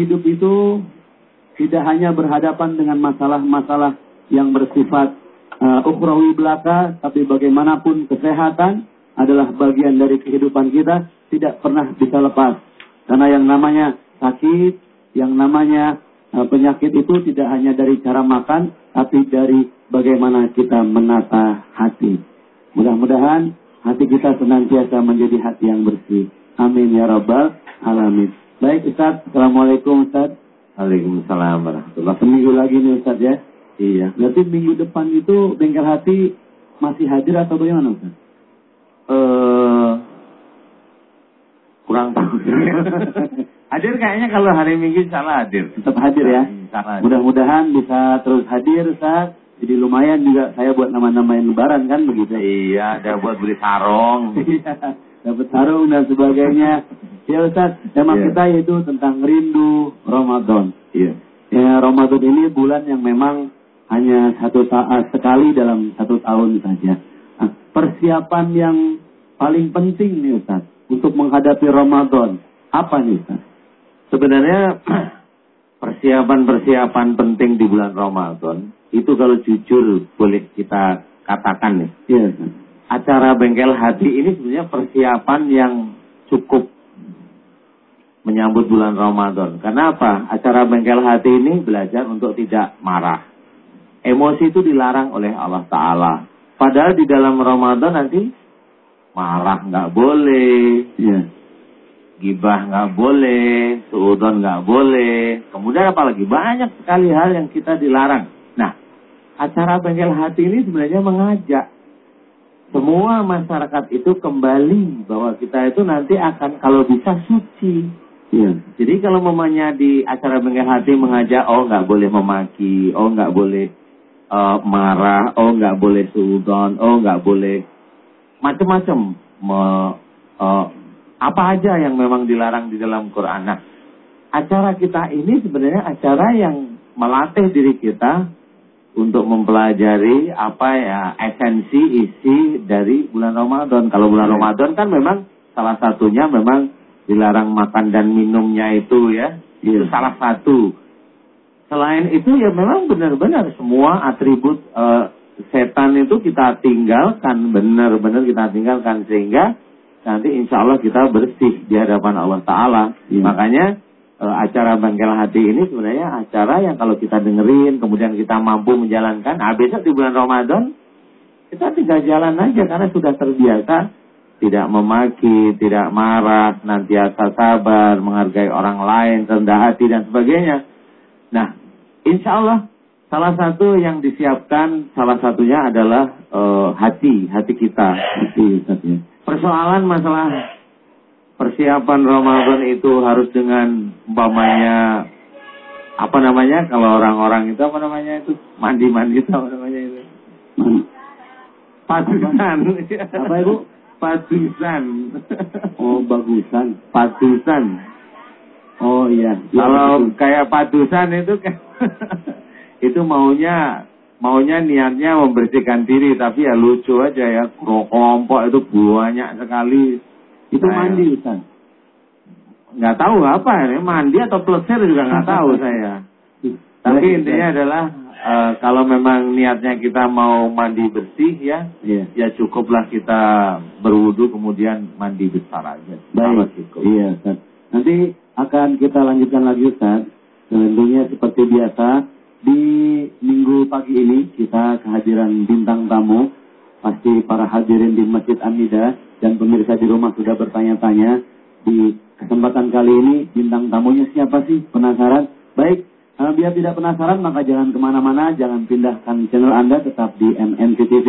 hidup itu tidak hanya berhadapan dengan masalah-masalah yang bersifat uh, ukhrawi belaka, tapi bagaimanapun kesehatan adalah bagian dari kehidupan kita, tidak pernah bisa lepas. Karena yang namanya sakit, yang namanya uh, penyakit itu tidak hanya dari cara makan, tapi dari bagaimana kita menata hati. Mudah-mudahan hati kita senantiasa menjadi hati yang bersih. Amin ya rabbal alamin. Baik Ustaz, Assalamualaikum Ustaz. Waalaikumsalam warahmatullahi Seminggu lagi nih Ustaz ya. Iya. Berarti minggu depan itu bengkel hati masih hadir atau bagaimana Ustaz? Eh kurang tahu. hadir kayaknya kalau hari Minggu salah hadir. Tetap hadir ya. Mudah-mudahan bisa terus hadir Ustaz. Jadi lumayan juga saya buat nama-namain lebaran kan begitu. Iya, ada buat beli sarung. Dapat sarung dan sebagainya. Ya Ustaz, tema Iya. kita yaitu tentang rindu Ramadan. Iya. Ya, Ramadan ini bulan yang memang hanya satu saat sekali dalam satu tahun saja. Nah, persiapan yang paling penting nih Ustaz untuk menghadapi Ramadan apa nih Ustaz? Sebenarnya persiapan-persiapan penting di bulan Ramadan itu kalau jujur boleh kita katakan nih. Iya Ustaz. Acara bengkel hati ini sebenarnya persiapan yang cukup menyambut bulan Ramadan. Karena apa? Acara bengkel hati ini belajar untuk tidak marah. Emosi itu dilarang oleh Allah Ta'ala. Padahal di dalam Ramadan nanti marah nggak boleh, Iya. gibah nggak boleh, suudon nggak boleh. Kemudian apalagi banyak sekali hal yang kita dilarang. Nah, acara bengkel hati ini sebenarnya mengajak semua masyarakat itu kembali bahwa kita itu nanti akan kalau bisa suci. Iya. Jadi kalau mamanya di acara bengkel hati mengajak, oh nggak boleh memaki, oh nggak boleh eh, marah, oh nggak boleh suudon, oh nggak boleh macam-macam. Me- eh, apa aja yang memang dilarang di dalam Quran. Nah, acara kita ini sebenarnya acara yang melatih diri kita untuk mempelajari apa ya esensi isi dari bulan Ramadan. Kalau bulan Ya. Ramadan kan memang salah satunya memang dilarang makan dan minumnya itu ya. Itu Iya. salah satu. Selain itu ya memang benar-benar semua atribut eh, setan itu kita tinggalkan, benar-benar kita tinggalkan sehingga nanti insya Allah kita bersih di hadapan Allah Taala. Iya. Makanya eh, acara bengkel hati ini sebenarnya acara yang kalau kita dengerin kemudian kita mampu menjalankan, ah besok di bulan Ramadan kita tinggal jalan aja karena sudah terbiasa tidak memaki, tidak marah, nantiasa sabar, menghargai orang lain, rendah hati dan sebagainya. Nah, insya Allah salah satu yang disiapkan salah satunya adalah eh, hati, hati kita. Hati ya. Persoalan masalah persiapan Ramadan itu harus dengan umpamanya apa namanya kalau orang-orang itu apa namanya itu mandi-mandi itu apa namanya itu padusan Apa, Ibu? padusan Oh, bagusan. padusan Oh iya. Kalau betul. kayak padusan itu kan itu maunya maunya niatnya membersihkan diri tapi ya lucu aja ya kelompok itu banyak sekali itu mandi Ustaz. nggak tahu apa ya mandi atau plesir juga nggak tahu saya tapi Boleh, intinya adalah eh, kalau memang niatnya kita mau mandi bersih ya Iya. ya cukuplah kita berwudu kemudian mandi besar aja Baik. cukup. Iya, Ustaz. Nanti akan kita lanjutkan lagi, Ustaz. Tentunya seperti biasa, di minggu pagi ini kita kehadiran bintang tamu. Pasti para hadirin di Masjid Amida dan pemirsa di rumah sudah bertanya-tanya. Di kesempatan kali ini, bintang tamunya siapa sih? Penasaran? Baik, eh, biar tidak penasaran, maka jangan ke mana-mana. Jangan pindahkan channel Anda, tetap di MNC TV.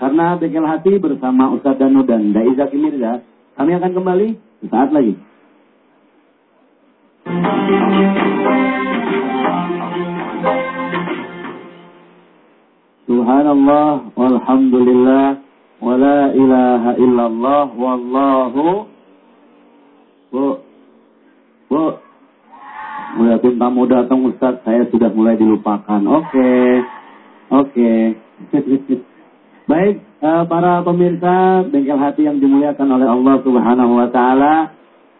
Karena Bengkel Hati bersama Ustadz Danu dan Dai Zaki Mirza, kami akan kembali sesaat lagi. Subhanallah, walhamdulillah, la ilaha illallah, wallahu Bu, Bu, Melihatin tamu datang Ustaz, saya sudah mulai dilupakan. Oke, oke. Baik, eh, para pemirsa bengkel hati yang dimuliakan oleh Allah Subhanahu wa taala,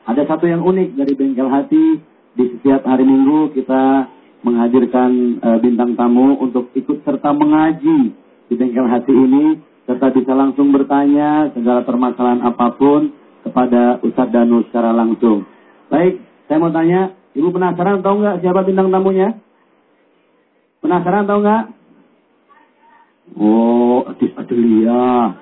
ada satu yang unik dari bengkel hati. Di setiap hari Minggu kita menghadirkan uh, bintang tamu untuk ikut serta mengaji di bengkel hati ini serta bisa langsung bertanya segala permasalahan apa pun kepada Ustadz Danu secara langsung. Baik, saya mau tanya, Ibu penasaran tahu nggak siapa bintang tamunya? Penasaran tahu nggak? Oh, Adis Adelia.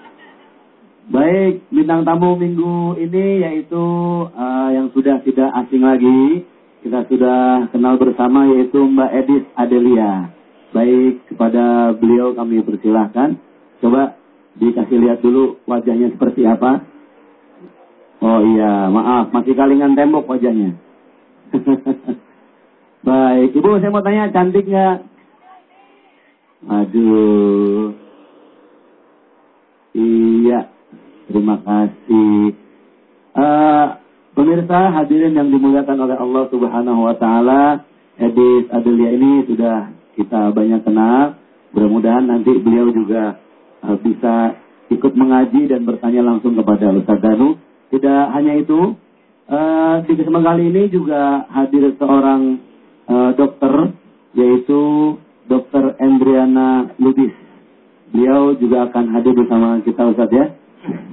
Baik, bintang tamu minggu ini yaitu uh, yang sudah tidak asing lagi. Kita sudah kenal bersama yaitu Mbak Edis Adelia. Baik, kepada beliau kami persilahkan. Coba dikasih lihat dulu wajahnya seperti apa. Oh iya, maaf, masih kalingan tembok wajahnya. Baik, Ibu saya mau tanya cantik nggak? Aduh. Iya, Terima kasih. Uh, pemirsa hadirin yang dimuliakan oleh Allah Subhanahu wa taala, Edis Adelia ini sudah kita banyak kenal. Mudah-mudahan nanti beliau juga bisa ikut mengaji dan bertanya langsung kepada Ustaz Danu. Tidak hanya itu, uh, di kesempatan kali ini juga hadir seorang uh, dokter yaitu Dr. Endriana Lubis. Beliau juga akan hadir bersama kita Ustaz ya.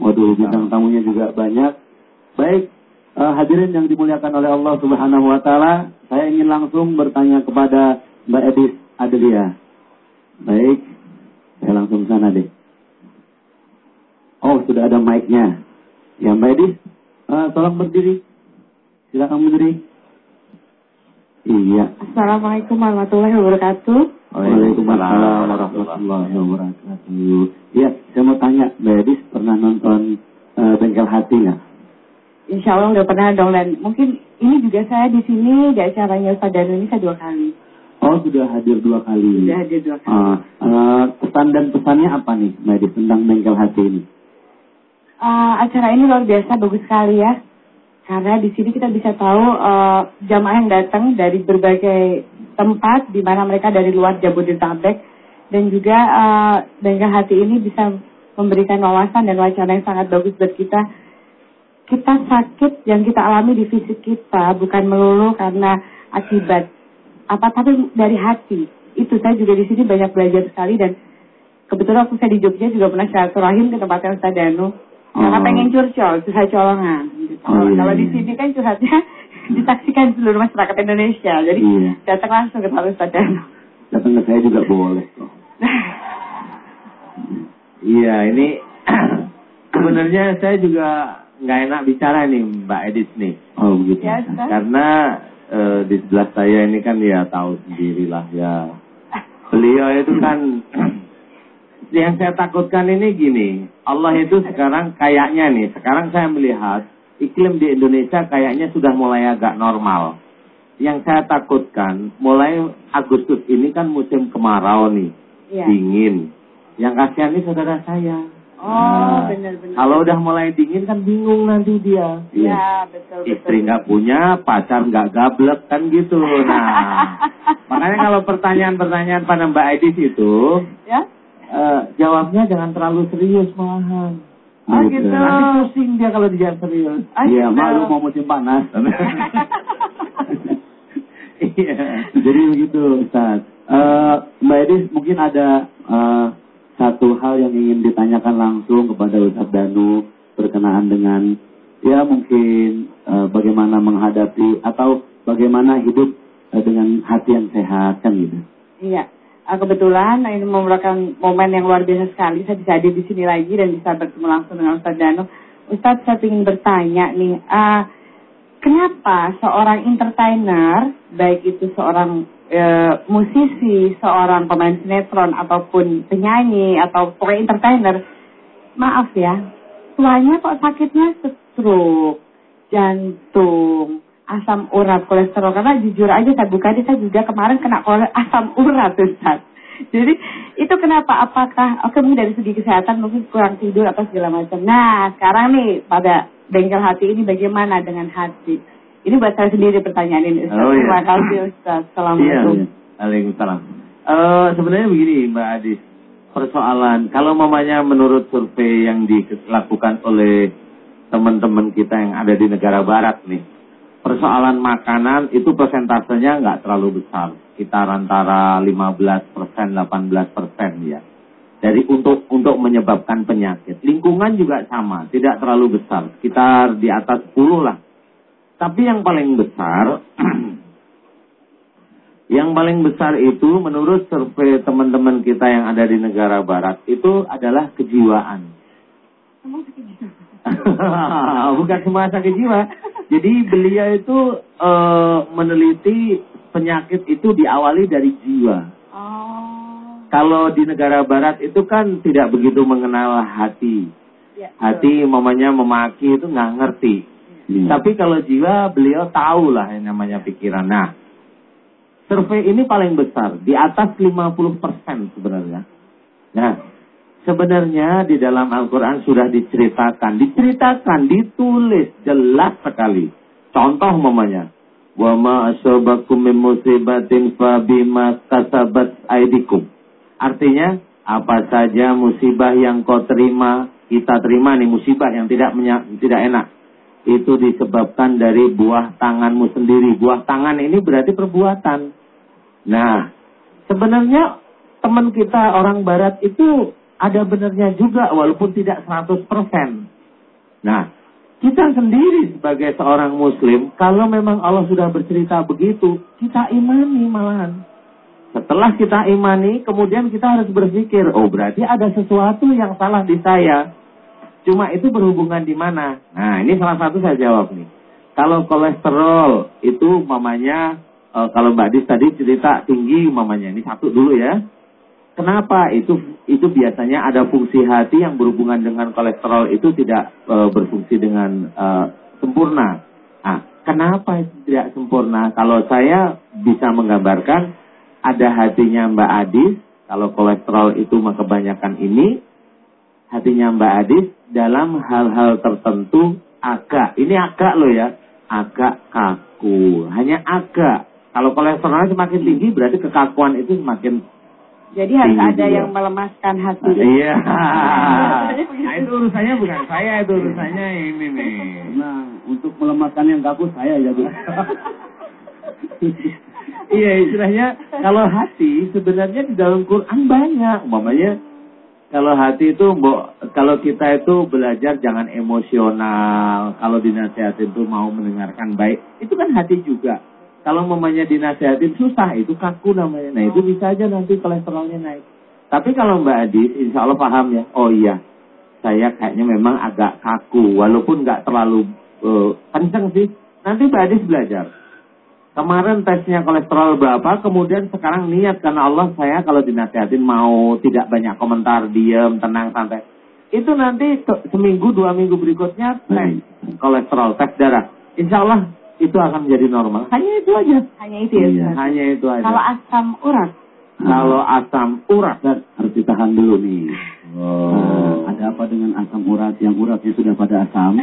Waduh, bintang tamunya juga banyak. Baik, uh, hadirin yang dimuliakan oleh Allah Subhanahu wa taala, saya ingin langsung bertanya kepada Mbak Edis Adelia. Baik, saya langsung sana deh. Oh, sudah ada mic-nya. Ya, Mbak Edis, uh, tolong berdiri. Silakan berdiri. Iya. Assalamualaikum warahmatullahi wabarakatuh. Waalaikumsalam warahmatullahi wabarakatuh. Iya, saya mau tanya, Mbak Edis pernah nonton uh, Bengkel Hati nggak? Insya Allah udah pernah dong dan mungkin ini juga saya di sini di acaranya Ustaz Danu ini saya dua kali. Oh, sudah hadir dua kali. Sudah hadir dua kali. Uh, uh, pesan dan pesannya apa nih, Mbak Edis tentang Bengkel Hati ini? Uh, acara ini luar biasa, bagus sekali ya. Karena di sini kita bisa tahu uh, jamaah yang datang dari berbagai tempat di mana mereka dari luar Jabodetabek dan juga uh, dengan hati ini bisa memberikan wawasan dan wacana yang sangat bagus buat kita. Kita sakit yang kita alami di fisik kita bukan melulu karena akibat apa tapi dari hati. Itu saya juga di sini banyak belajar sekali dan kebetulan waktu saya di Jogja juga pernah silaturahim ke tempatnya Ustaz Danu karena oh. pengen curcol, curhat colongan. Gitu. Oh, iya, Kalau di iya. sini kan curhatnya disaksikan seluruh masyarakat Indonesia. Jadi iya. datang langsung ke Pak Ustaz Datang ke saya juga boleh kok. iya, ini sebenarnya saya juga nggak enak bicara nih Mbak Edis nih. Oh begitu. Ya, Karena uh, di sebelah saya ini kan ya tahu sendirilah ya. Beliau itu kan yang saya takutkan ini gini, Allah itu sekarang kayaknya nih, sekarang saya melihat iklim di Indonesia kayaknya sudah mulai agak normal. Yang saya takutkan, mulai Agustus ini kan musim kemarau nih, ya. dingin. Yang kasihan ini saudara saya. Oh, nah, benar-benar. Kalau udah mulai dingin kan bingung nanti dia. Iya, betul. Istri nggak punya, pacar nggak gablek kan gitu. Nah, makanya kalau pertanyaan-pertanyaan pada Mbak Edis itu, ya? Uh, jawabnya jangan terlalu serius malahan. Oh gitu. Nanti pusing dia kalau dijawab serius. Iya, gitu. malu mau musim panas. Iya. Jadi begitu Ustaz. Uh, Mbak Edis mungkin ada uh, satu hal yang ingin ditanyakan langsung kepada Ustaz Danu berkenaan dengan ya mungkin uh, bagaimana menghadapi atau bagaimana hidup uh, dengan hati yang sehat kan gitu. Iya. Uh, kebetulan ini merupakan momen yang luar biasa sekali. Saya bisa hadir di sini lagi dan bisa bertemu langsung dengan Ustadz Danu. Ustadz, saya ingin bertanya nih, uh, kenapa seorang entertainer, baik itu seorang uh, musisi, seorang pemain sinetron, ataupun penyanyi, atau pokoknya entertainer, maaf ya, tuanya kok sakitnya stroke, jantung, asam urat kolesterol karena jujur aja saya buka ini saya juga kemarin kena asam urat Ustaz. Jadi itu kenapa? Apakah oke mungkin dari segi kesehatan mungkin kurang tidur atau segala macam. Nah sekarang nih pada bengkel hati ini bagaimana dengan hati? Ini buat saya sendiri pertanyaan ini Ustaz. Oh, iya. Terima kasih Ustaz. Assalamualaikum. Iya, Waalaikumsalam. Uh, sebenarnya begini Mbak Adis, persoalan kalau mamanya menurut survei yang dilakukan oleh teman-teman kita yang ada di negara barat nih, persoalan makanan itu persentasenya nggak terlalu besar. Sekitar antara 15 persen, 18 persen ya. Dari untuk untuk menyebabkan penyakit. Lingkungan juga sama, tidak terlalu besar. Sekitar di atas 10 lah. Tapi yang paling besar, yang paling besar itu menurut survei teman-teman kita yang ada di negara barat itu adalah kejiwaan. Bukan semua sakit jiwa. Jadi beliau itu e, meneliti penyakit itu diawali dari jiwa. Oh. Kalau di negara barat itu kan tidak begitu mengenal hati. Ya, Hati mamanya memaki itu nggak ngerti. Iya. Tapi kalau jiwa beliau tahu lah yang namanya pikiran. Nah, survei ini paling besar. Di atas 50% sebenarnya. Nah, sebenarnya di dalam Al-Quran sudah diceritakan. Diceritakan, ditulis jelas sekali. Contoh mamanya. Artinya, apa saja musibah yang kau terima, kita terima nih musibah yang tidak tidak enak. Itu disebabkan dari buah tanganmu sendiri. Buah tangan ini berarti perbuatan. Nah, sebenarnya teman kita orang barat itu ada benarnya juga walaupun tidak 100%. Nah, kita sendiri sebagai seorang muslim, kalau memang Allah sudah bercerita begitu, kita imani malahan. Setelah kita imani, kemudian kita harus berpikir, oh berarti ada sesuatu yang salah di saya. Cuma itu berhubungan di mana? Nah, ini salah satu saya jawab nih. Kalau kolesterol itu mamanya, eh, kalau Mbak Dis tadi cerita tinggi mamanya, ini satu dulu ya. Kenapa? Itu itu biasanya ada fungsi hati yang berhubungan dengan kolesterol itu tidak eh, berfungsi dengan eh, sempurna. Nah, kenapa itu tidak sempurna? Kalau saya bisa menggambarkan ada hatinya Mbak Adis, kalau kolesterol itu mah kebanyakan ini, hatinya Mbak Adis dalam hal-hal tertentu agak, ini agak loh ya, agak kaku, hanya agak. Kalau kolesterolnya semakin tinggi berarti kekakuan itu semakin Jadi harus Tinggi ada juga. yang melemaskan hati. Iya. Nah, itu urusannya bukan saya, itu urusannya ini nih. Nah, untuk melemahkan yang kaku saya ya, Bu. Iya, istilahnya kalau hati sebenarnya di dalam Quran banyak. Umpamanya kalau hati itu mbok kalau kita itu belajar jangan emosional, kalau dinasihatin itu mau mendengarkan baik, itu kan hati juga. Kalau mamanya dinasihatin susah, itu kaku namanya. Nah, itu bisa aja nanti kolesterolnya naik. Tapi kalau Mbak Adis, insya Allah paham ya. Oh iya, saya kayaknya memang agak kaku, walaupun nggak terlalu eh, kenceng sih. Nanti Mbak Adis belajar. Kemarin tesnya kolesterol berapa, kemudian sekarang niat karena Allah saya kalau dinasihatin mau tidak banyak komentar, diem, tenang, santai. Itu nanti seminggu, dua minggu berikutnya tes kolesterol, tes darah. Insya Allah itu akan menjadi normal. Hanya itu aja. Hanya itu ya. Iya. Hanya itu aja. Kalau asam urat. Kalau asam urat. Ustaz, harus ditahan dulu nih. Nah, ada apa dengan asam urat yang uratnya sudah pada asam?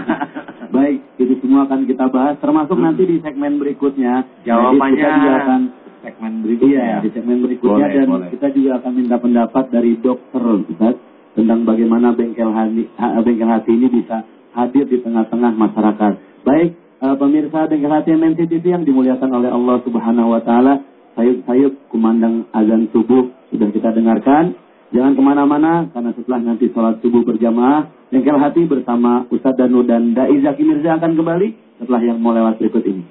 Baik, itu semua akan kita bahas, termasuk nanti di segmen berikutnya. Jawabannya Jadi kita juga akan segmen berikutnya. Iya, di segmen berikutnya Boleh, dan boleh. kita juga akan minta pendapat dari dokter Ustaz tentang bagaimana bengkel hati, ha- bengkel hati ini bisa hadir di tengah-tengah masyarakat. Baik, eh, pemirsa bengkel hati MNC TV yang dimuliakan oleh Allah Subhanahu wa taala, sayup-sayup kumandang azan subuh sudah kita dengarkan. Jangan ke mana-mana karena setelah nanti sholat subuh berjamaah, bengkel hati bersama Ustadz Danu dan Dai Zaki Mirza akan kembali setelah yang mau lewat berikut ini.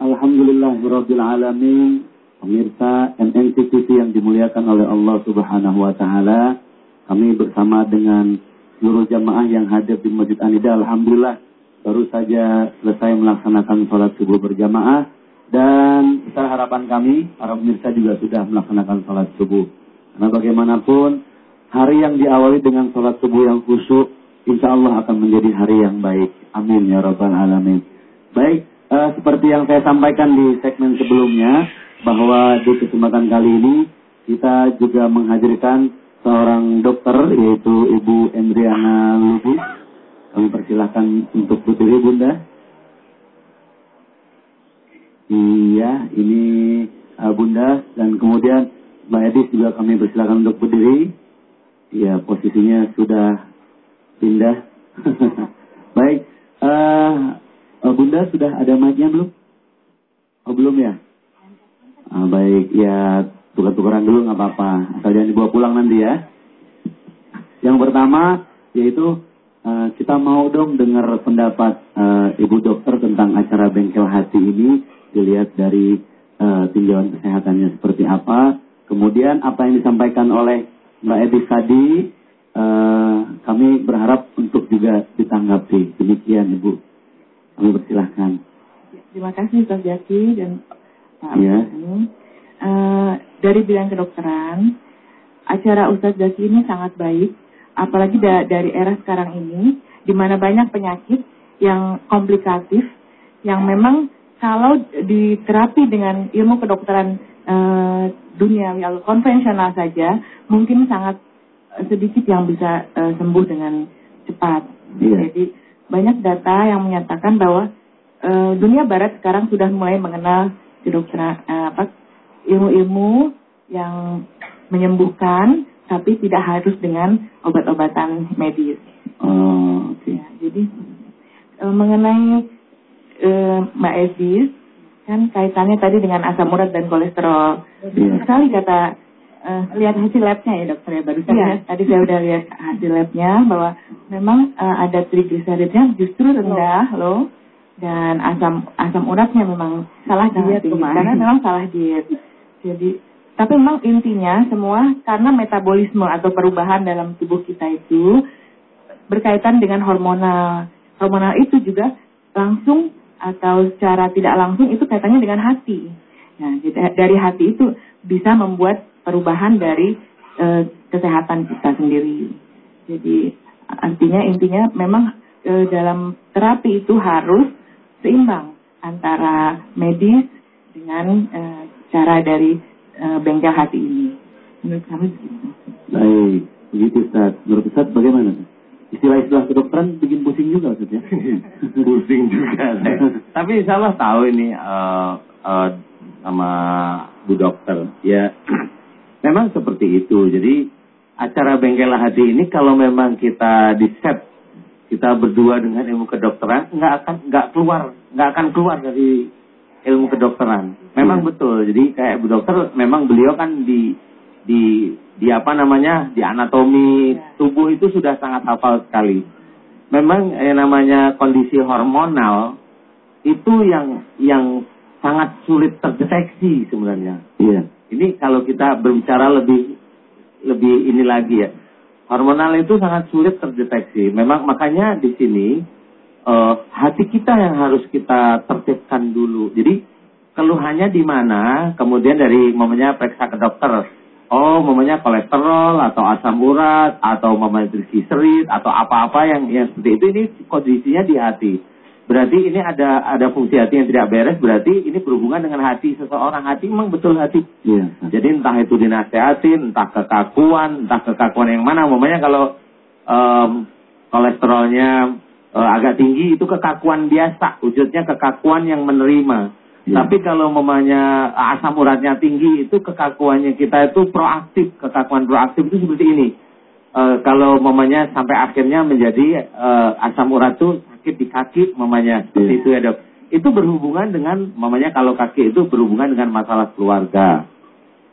Alhamdulillahirabbil alamin. Pemirsa MNC TV yang dimuliakan oleh Allah Subhanahu wa taala, kami bersama dengan seluruh jamaah yang hadir di Masjid Anida alhamdulillah baru saja selesai melaksanakan sholat subuh berjamaah dan besar harapan kami para pemirsa juga sudah melaksanakan sholat subuh. Karena bagaimanapun hari yang diawali dengan sholat subuh yang khusyuk, insya Allah akan menjadi hari yang baik. Amin ya rabbal alamin. Baik, eh, seperti yang saya sampaikan di segmen sebelumnya, bahwa di kesempatan kali ini kita juga menghadirkan seorang dokter yaitu Ibu Endriana Lubis. Kami persilahkan untuk berdiri Bunda. Iya, ini uh, Bunda dan kemudian Mbak Edis juga kami persilakan untuk berdiri. Iya, posisinya sudah Pindah. Baik. Uh, Bunda sudah ada mic-nya belum? Oh belum ya? Ah, baik, ya tukar-tukaran dulu nggak apa-apa. Asal jangan dibawa pulang nanti ya. Yang pertama yaitu uh, kita mau dong dengar pendapat uh, Ibu Dokter tentang acara Bengkel Hati ini. Dilihat dari uh, tinjauan kesehatannya seperti apa. Kemudian apa yang disampaikan oleh Mbak Edi tadi, uh, kami berharap untuk juga ditanggapi. Demikian Ibu. Kami persilahkan. Terima kasih Ustaz Jaki dan Pak Ya. Uh, dari bidang kedokteran, acara Ustadz Zaki ini sangat baik, apalagi da dari era sekarang ini, di mana banyak penyakit yang komplikatif, yang memang kalau diterapi dengan ilmu kedokteran uh, dunia yang konvensional saja, mungkin sangat uh, sedikit yang bisa uh, sembuh dengan cepat. Iya. Jadi banyak data yang menyatakan bahwa uh, dunia Barat sekarang sudah mulai mengenal kedokteran uh, apa ilmu-ilmu yang menyembuhkan tapi tidak harus dengan obat-obatan medis. Oh, oke. Ya, jadi e, mengenai e, Mbak Evis kan kaitannya tadi dengan asam urat dan kolesterol. Iya. Sekali kata e, lihat hasil labnya ya dokter ya barusan Iya. ya. Tadi saya udah lihat hasil labnya bahwa memang e, ada trigliseridnya justru rendah loh dan asam asam uratnya memang Salah sangat diet kemarin. karena memang salah diet. Jadi tapi memang intinya semua karena metabolisme atau perubahan dalam tubuh kita itu berkaitan dengan hormonal. Hormonal itu juga langsung atau secara tidak langsung itu kaitannya dengan hati. Nah, dari hati itu bisa membuat perubahan dari eh, kesehatan kita sendiri. Jadi artinya intinya memang eh, dalam terapi itu harus seimbang antara medis dengan eh, cara dari eh, bengkel hati ini. Menurut kami begitu. Baik, begitu Ustaz. Menurut Ustaz bagaimana? Istilah-istilah kedokteran bikin pusing juga Ustaz ya? Pusing juga. Tapi insya Allah tahu ini eh, eh, sama Bu Dokter. Ya, memang seperti itu. Jadi acara bengkel hati ini kalau memang kita di set kita berdua dengan ilmu kedokteran nggak akan nggak keluar nggak akan keluar dari ilmu kedokteran. Memang Hmm. betul. Jadi kayak Bu Dokter memang beliau kan di di di apa namanya di anatomi tubuh itu sudah sangat hafal sekali. Memang yang namanya kondisi hormonal itu yang yang sangat sulit terdeteksi sebenarnya. Iya. Ini kalau kita berbicara lebih lebih ini lagi ya. Hormonal itu sangat sulit terdeteksi. Memang makanya di sini eh, hati kita yang harus kita tertibkan dulu. Jadi keluhannya di mana, kemudian dari mamanya periksa ke dokter. Oh, mamanya kolesterol atau asam urat atau mamanya trigliserid atau apa-apa yang yang seperti itu ini kondisinya di hati. Berarti ini ada ada fungsi hati yang tidak beres, berarti ini berhubungan dengan hati seseorang. Hati memang betul hati. Ustaz. Jadi entah itu dinasehatin, entah kekakuan, entah kekakuan yang mana. Umpamanya kalau em, kolesterolnya eh, agak tinggi itu kekakuan biasa, wujudnya kekakuan yang menerima. Iya. Tapi kalau umpamanya asam uratnya tinggi itu kekakuannya kita itu proaktif, kekakuan proaktif itu seperti ini. Eh, kalau umpamanya sampai akhirnya menjadi eh, asam urat itu sakit di kaki seperti Iya. itu ya dok. Itu berhubungan dengan umpamanya kalau kaki itu berhubungan dengan masalah keluarga.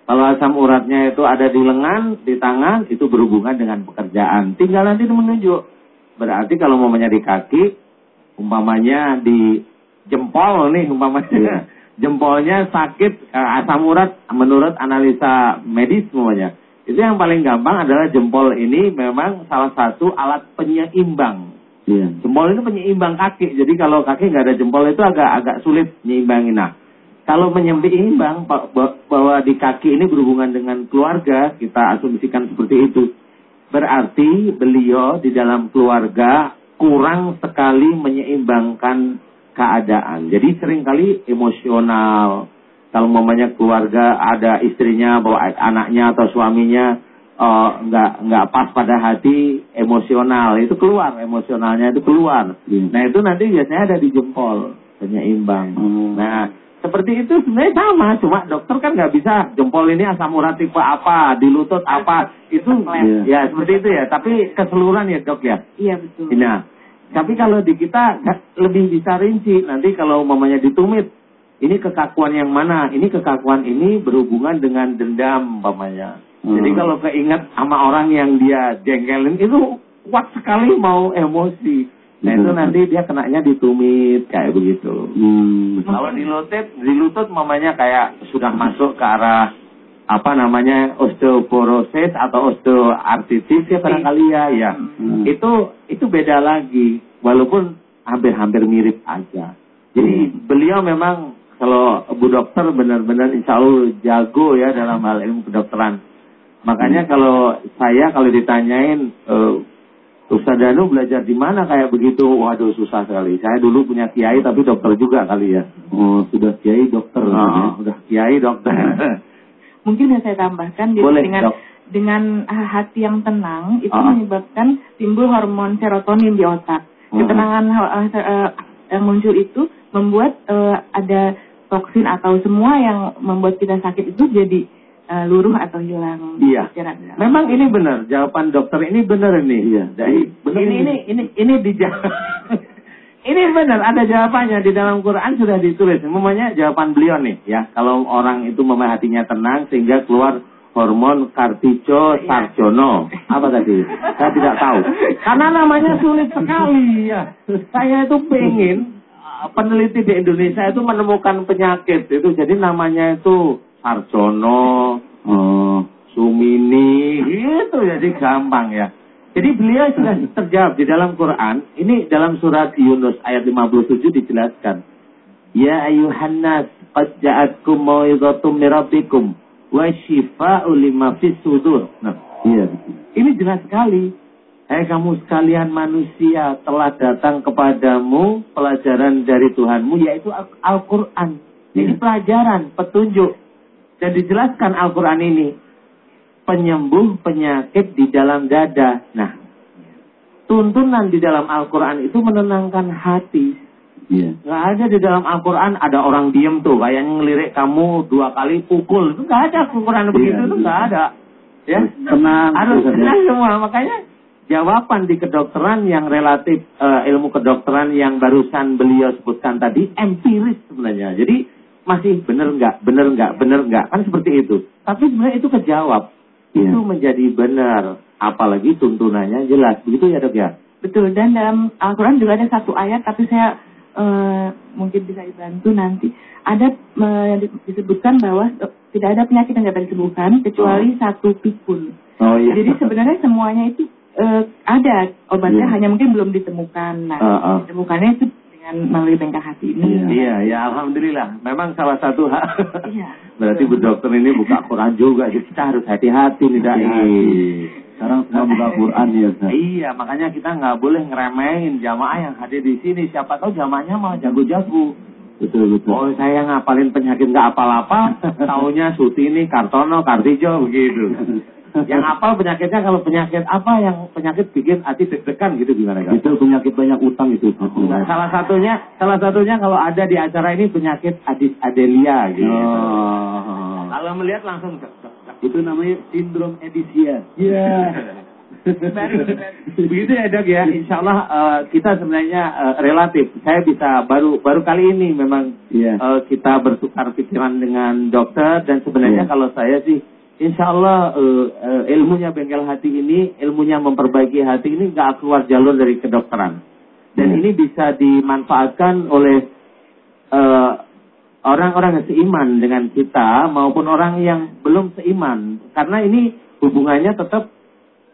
Kalau asam uratnya itu ada di lengan, di tangan, itu berhubungan dengan pekerjaan. Tinggal nanti menunjuk. Berarti kalau umpamanya di kaki, umpamanya di jempol nih, umpamanya Iya. jempolnya sakit, eh, asam urat menurut analisa medis umpamanya. Itu yang paling gampang adalah jempol ini memang salah satu alat penyeimbang. Iya. Jempol itu penyeimbang kaki. Jadi kalau kaki nggak ada jempol itu agak agak sulit menyeimbangin. Nah, kalau menyeimbang bahwa di kaki ini berhubungan dengan keluarga, kita asumsikan seperti itu. Berarti beliau di dalam keluarga kurang sekali menyeimbangkan keadaan. Jadi sering kali emosional. Kalau mamanya keluarga ada istrinya bawa anaknya atau suaminya eh, nggak nggak pas pada hati emosional itu keluar emosionalnya itu keluar. Iya. Nah itu nanti biasanya ada di jempol penyeimbang. Hmm. Nah seperti itu sebenarnya sama, cuma dokter kan nggak bisa jempol ini asam urat tipe apa, di lutut apa, itu Klaim. ya seperti itu ya. Tapi keseluruhan ya dok ya. Iya betul. Nah, tapi kalau di kita lebih bisa rinci. Nanti kalau mamanya ditumit, ini kekakuan yang mana? Ini kekakuan ini berhubungan dengan dendam mamanya. Hmm. Jadi kalau keinget sama orang yang dia jengkelin itu kuat sekali mau emosi. Nah itu Hmm. nanti dia kenanya ditumit kayak begitu. Hmm. Kalau di lutut, di lutut mamanya kayak sudah masuk ke arah apa namanya osteoporosis atau osteoartritis ya barangkali ya, ya. Hmm. Itu itu beda lagi, walaupun hampir-hampir mirip aja. Jadi beliau memang kalau Bu Dokter benar-benar insya Allah jago ya dalam hal ilmu kedokteran. Makanya kalau saya kalau ditanyain eh, Ustaz Danu belajar di mana kayak begitu? Waduh susah sekali. Saya dulu punya kiai tapi dokter juga kali ya. Oh, sudah kiai dokter. Ah, udah kiai dokter. Mungkin yang saya tambahkan jadi Boleh, dengan Dok. dengan ah, hati yang tenang itu Ah. menyebabkan timbul hormon serotonin di otak. Hmm. Ketenangan ah, ah, yang muncul itu membuat eh, ada toksin atau semua yang membuat kita sakit itu jadi eh, luruh atau hilang. Iya. Memang ini benar, jawaban dokter ini benar ini. Iya. Jadi Benar ini, ini. ini ini ini dijawab. ini benar ada jawabannya di dalam Quran sudah ditulis. Memangnya jawaban beliau nih ya. Kalau orang itu memang hatinya tenang sehingga keluar hormon kartico sarjono. Apa tadi? Saya tidak tahu. Karena namanya sulit sekali ya. Saya itu pengen uh, peneliti di Indonesia itu menemukan penyakit itu. Jadi namanya itu sarjono, Oh. Sumini gitu jadi gampang ya. Jadi beliau sudah terjawab di dalam Quran. Ini dalam surat Yunus ayat 57 dijelaskan. Ya ayuhan nas qad ja'atkum mau'izatum min rabbikum wa syifa'u lima fis sudur. Nah, Iya. ini jelas sekali. Hai kamu sekalian manusia telah datang kepadamu pelajaran dari Tuhanmu yaitu Al- Al-Quran. Ini Iya. pelajaran, petunjuk. Dan dijelaskan Al-Quran ini. Penyembuh penyakit di dalam dada. Nah, tuntunan di dalam Al-Quran itu menenangkan hati. Iya. Nggak ada di dalam Al-Quran ada orang diem tuh. Kayaknya ngelirik kamu dua kali pukul. Itu nggak ada Al-Quran begitu. Iya, Itu iya. nggak ada. Ya, Tenang. harus Ustaz, ya. tenang semua makanya jawaban di kedokteran yang relatif eh, ilmu kedokteran yang barusan beliau sebutkan tadi empiris sebenarnya jadi masih benar nggak benar nggak benar nggak kan seperti itu tapi sebenarnya itu kejawab Iya. itu menjadi benar apalagi tuntunannya jelas begitu ya dok ya Betul, dan dalam Al-Quran juga ada satu ayat, tapi saya eh, mungkin bisa dibantu nanti. Ada yang di- disebutkan bahwa eh, tidak ada penyakit yang dapat disembuhkan kecuali satu pikun. Oh iya. Jadi sebenarnya semuanya itu ada obatnya, Iya. hanya mungkin belum ditemukan. Nah, Ah, ah. ditemukannya itu dengan melalui bengkak hati ini. Iya. iya ya alhamdulillah memang salah satu hak Iya. berarti bu dokter ini buka Quran juga jadi kita harus hati-hati nih Dai. Hati-hati. Sekarang semua buka Quran ya Ustaz. Iya, makanya kita nggak boleh ngeremehin jamaah yang hadir di sini. Siapa tahu jamaahnya mau jago-jago. Betul betul. Oh, saya ngapalin penyakit nggak apal-apal, taunya Sutini, Kartono, Kartijo begitu. Yang apal penyakitnya kalau penyakit apa yang penyakit bikin hati deg-degan gitu gimana kan? Itu penyakit banyak utang itu. Nah, salah satunya, salah satunya kalau ada di acara ini penyakit Adis Adelia gitu. Oh. Kalau melihat langsung deg-. Itu namanya sindrom Edisia. Iya. Begitu ya dok ya, insya Allah eh, kita sebenarnya eh, relatif. Saya bisa baru baru kali ini memang Iya. eh, kita bertukar pikiran dengan dokter dan sebenarnya Iya. kalau saya sih Insya Allah eh, eh, ilmunya bengkel hati ini, ilmunya memperbaiki hati ini nggak keluar jalur dari kedokteran. Dan Iya. ini bisa dimanfaatkan oleh eh, orang-orang yang seiman dengan kita maupun orang yang belum seiman. Karena ini hubungannya tetap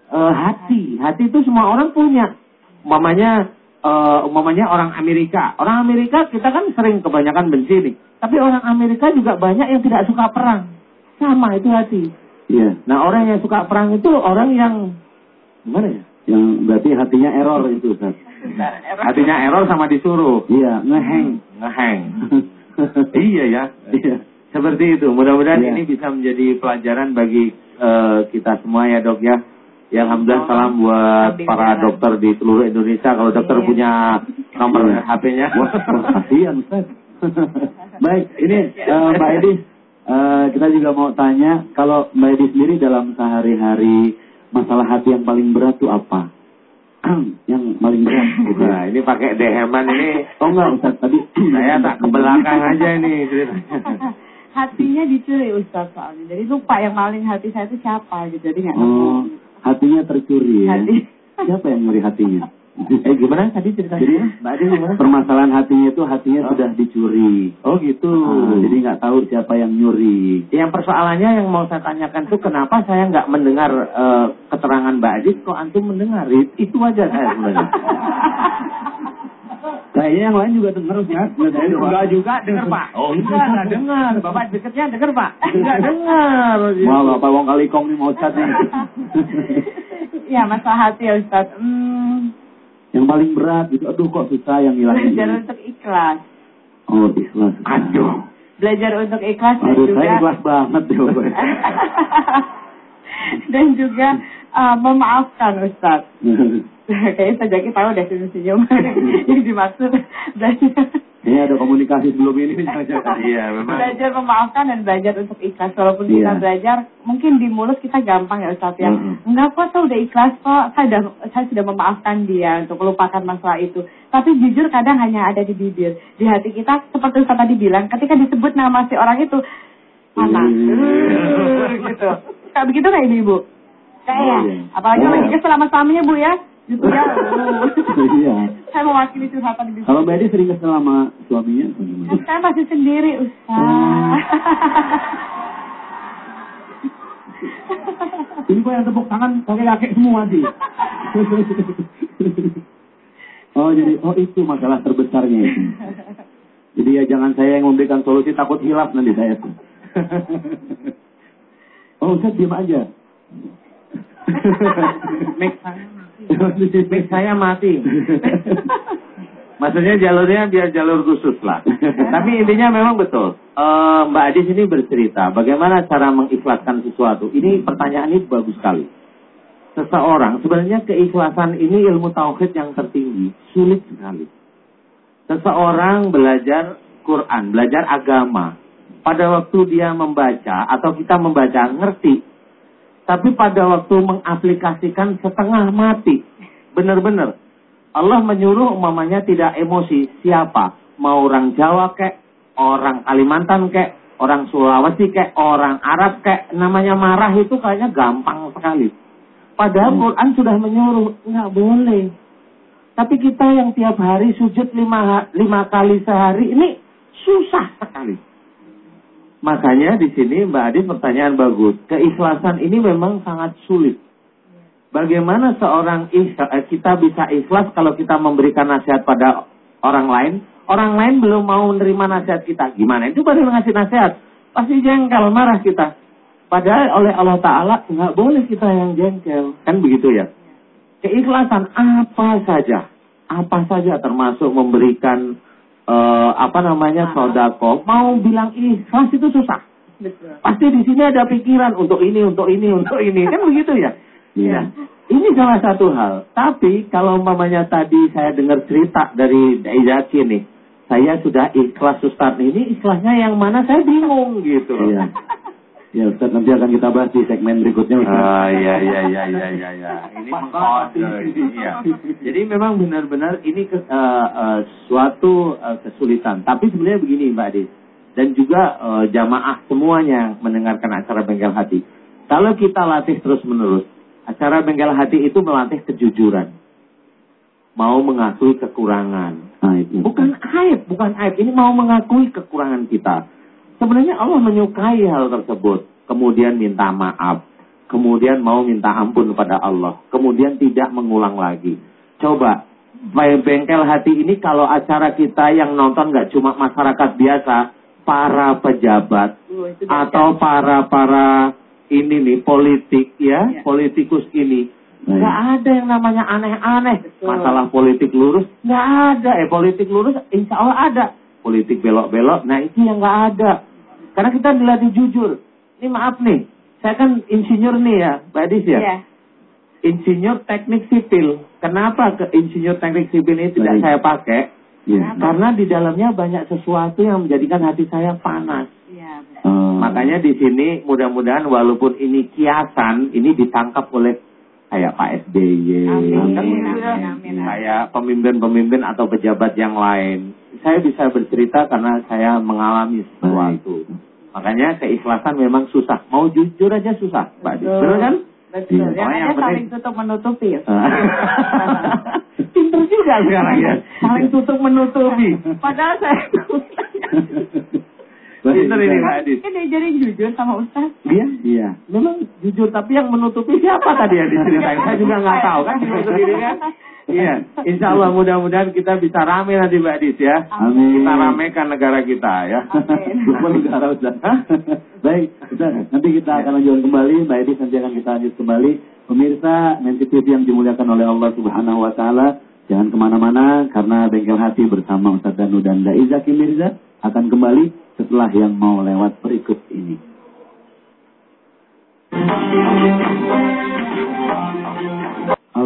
eh, hati. Hati itu semua orang punya. Umpamanya eh, umpamanya orang Amerika. Orang Amerika kita kan sering kebanyakan benci nih. Tapi orang Amerika juga banyak yang tidak suka perang. Sama itu hati. Iya. Nah orang yang suka perang itu orang yang gimana ya? Yang berarti hatinya error itu Ustaz. Hatinya error sama disuruh Iya, ngeheng. ngeheng. iya ya. Iya. Seperti itu. Mudah-mudahan Iya. ini bisa menjadi pelajaran bagi eh, kita semua ya dok ya. Ya alhamdulillah salam buat para dokter di seluruh Indonesia. Kalau dokter Iya. punya nomor Iya. HP-nya. Wah, wah, kasihan Ustaz. Baik, ini uh, Mbak Edi, uh, kita juga mau tanya, kalau Mbak Edi sendiri dalam sehari-hari masalah hati yang paling berat itu apa? yang paling berat. Nah, ini pakai deheman ini. Oh enggak Ustaz, tadi saya tak ke belakang aja nih ceritanya. Hatinya dicuri Ustaz soalnya. Jadi lupa yang maling hati saya itu siapa gitu. Jadi nggak nemu. Oh, hatinya tercuri ya. Hati. Siapa yang nyuri hatinya? Eh gimana tadi ceritanya? Jadi Mbak Adi gimana? permasalahan hatinya itu hatinya sudah dicuri. Oh gitu. Ah, jadi nggak tahu siapa yang nyuri. Yang persoalannya yang mau saya tanyakan tuh kenapa saya nggak mendengar eh, keterangan Mbak Adit kok antum mendengar It- itu aja saya sebenarnya. Kayaknya yang lain juga dengar Ustaz. Enggak juga dengar Pak. Oh enggak enggak dengar. Bapak deketnya dengar Pak. Enggak dengar. Wah, Bapak Wong Kalikong nih mau Ustaz nih. ya masalah hati ya Ustaz. Hmm, yang paling berat gitu, aduh kok susah yang ngilangin. belajar ini. untuk ikhlas. Oh, ikhlas. Aduh. Belajar untuk ikhlas dan Aduh, juga saya ikhlas banget deh. Bapak. dan juga uh, memaafkan Ustaz. Kayaknya saja kita tahu udah senyum-senyum yang dimaksud belajar Ini ada komunikasi sebelum ini. Iya memang. belajar memaafkan dan belajar untuk ikhlas. Walaupun Iya. kita belajar, mungkin di mulut kita gampang ya Ustaz ya. Mm-mm. Enggak kok, saya udah ikhlas kok. Saya sudah saya sudah memaafkan dia untuk melupakan masalah itu. Tapi jujur kadang hanya ada di bibir. Di hati kita seperti Ustaz tadi bilang, ketika disebut nama si orang itu. Hmm. gitu. Kayak begitu kayak ini Ibu? Kayak Oh, ya. Apalagi Oh, lagi iya. kesel sama suaminya Bu ya. Gitu ya. Iya. saya mewakili curhatan di Kalau Mbak Edi sering kesel sama suaminya atau gimana? Kan saya masih sendiri, Ustaz. Oh. Ini kok yang tepuk tangan kakek-kakek semua sih. oh jadi, oh itu masalah terbesarnya itu. Jadi ya jangan saya yang memberikan solusi takut hilaf nanti saya. oh Ustaz diam aja. Mati. Mic saya mati. Maksudnya jalurnya biar jalur khusus lah. Tapi intinya memang betul. Eh, Mbak Adis ini bercerita bagaimana cara mengikhlaskan sesuatu. Ini pertanyaan ini bagus sekali. Seseorang sebenarnya keikhlasan ini ilmu tauhid yang tertinggi, sulit sekali. Seseorang belajar Quran, belajar agama. Pada waktu dia membaca atau kita membaca ngerti, tapi pada waktu mengaplikasikan setengah mati. Benar-benar. Allah menyuruh umpamanya tidak emosi. Siapa? Mau orang Jawa kek, orang Kalimantan kek, orang Sulawesi kek, orang Arab kek. Namanya marah itu kayaknya gampang sekali. Padahal Quran sudah menyuruh, nggak boleh. Tapi kita yang tiap hari sujud lima, lima kali sehari, ini susah sekali. Makanya di sini Mbak Adis pertanyaan bagus. Keikhlasan ini memang sangat sulit. Bagaimana seorang eh, kita bisa ikhlas kalau kita memberikan nasihat pada orang lain, orang lain belum mau menerima nasihat kita. Gimana? Itu baru ngasih nasihat. Pasti jengkel, marah kita. Padahal oleh Allah Ta'ala nggak boleh kita yang jengkel. Kan begitu ya? Keikhlasan apa saja. Apa saja termasuk memberikan eh, apa namanya sodako. Mau bilang ikhlas itu susah. Betul. Pasti di sini ada pikiran untuk ini, untuk ini, untuk ini. Kan begitu ya? Iya. Ini salah satu hal. Tapi kalau mamanya tadi saya dengar cerita dari Daizaki nih. Saya sudah ikhlas Ustaz. Ini ikhlasnya yang mana saya bingung gitu. Iya. Ya Ustaz nanti akan kita bahas di segmen berikutnya Ustaz. Ah iya iya iya iya iya iya. Ini mengkode ini ya. Jadi memang benar-benar ini ke, eh, eh, suatu eh, kesulitan. Tapi sebenarnya begini Mbak Adis dan juga eh, jamaah semuanya mendengarkan acara Bengkel Hati. Kalau kita latih terus-menerus, acara Bengkel Hati itu melatih kejujuran. Mau mengakui kekurangan. Nah itu. Bukan aib, bukan aib. Ini mau mengakui kekurangan kita. Sebenarnya Allah menyukai hal tersebut. Kemudian minta maaf. Kemudian mau minta ampun kepada Allah. Kemudian tidak mengulang lagi. Coba, bengkel hati ini kalau acara kita yang nonton nggak cuma masyarakat biasa, para pejabat Uh, atau para para ini nih politik ya, Ya. politikus ini nggak ada yang namanya aneh-aneh masalah politik lurus nggak ada eh politik lurus insya Allah ada politik belok-belok nah itu yang nggak ada karena kita dilatih jujur ini maaf nih saya kan insinyur nih ya Mbak Adis ya Iya. insinyur teknik sipil kenapa ke insinyur teknik sipil ini tidak Baik. saya pakai Iya. Karena di dalamnya banyak sesuatu yang menjadikan hati saya panas. Iya, benar. Oh. Makanya di sini mudah-mudahan walaupun ini kiasan, ini ditangkap oleh kayak Pak SBY, Amin, kan amin, amin, amin. kayak pemimpin-pemimpin atau pejabat yang lain. Saya bisa bercerita karena saya mengalami sesuatu. Makanya keikhlasan memang susah. Mau jujur aja susah, Mbak Adi. Benar kan? Betul. Iya. Yang yang penting- saling tutup menutupi. Pinter juga sekarang ya. Saling tutup menutupi. Padahal saya Pinter ini. Mbak Adi. kan diajarin jujur sama Ustaz. Iya? Iya. Memang jujur, tapi yang menutupi siapa tadi yang diceritain? Saya juga nggak tahu kan bingung sendiri kan. Iya, insya Allah mudah-mudahan kita bisa rame nanti Mbak Adis ya. Amin. Kita ramekan negara kita ya. Amin. Lupa negara Ustaz. Baik, Ustaz, nanti kita akan lanjutkan kembali. Mbak Edis nanti akan kita lanjut kembali. Pemirsa, Nanti TV yang dimuliakan oleh Allah Subhanahu Wa Taala, jangan ke mana-mana karena bengkel hati bersama Ustaz Danu dan Dai Zaki Mirza akan kembali setelah yang mau lewat berikut ini.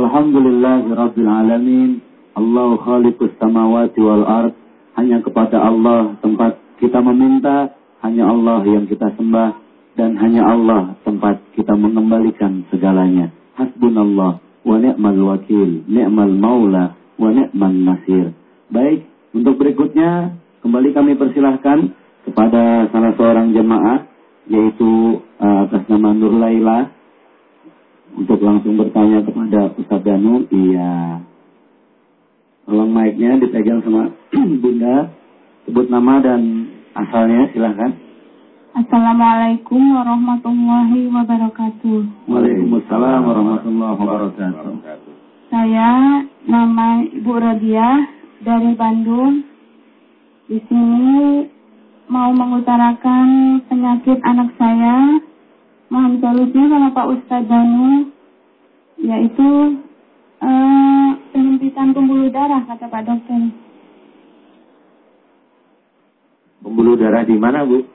Alhamdulillahirabbil alamin. Allah khaliqus samawati wal ard. Hanya kepada Allah tempat kita meminta, hanya Allah yang kita sembah dan hanya Allah tempat kita mengembalikan segalanya. Hasbunallah wa ni'mal wakil, ni'mal maula wa ni'man nasir. Baik, untuk berikutnya kembali kami persilahkan kepada salah seorang jemaah yaitu eh, atas nama Nur Laila untuk langsung bertanya kepada Ustaz Danu. Iya. Tolong mic-nya dipegang sama Bunda. Sebut nama dan asalnya silahkan. Assalamualaikum warahmatullahi wabarakatuh. Waalaikumsalam warahmatullahi wabarakatuh. Saya nama Ibu Rodia dari Bandung. Di sini mau mengutarakan penyakit anak saya. Mohon solusinya sama Pak Ustadz Danu, yaitu eh, penyempitan pembuluh darah kata Pak dokter. Pembuluh darah di mana Bu?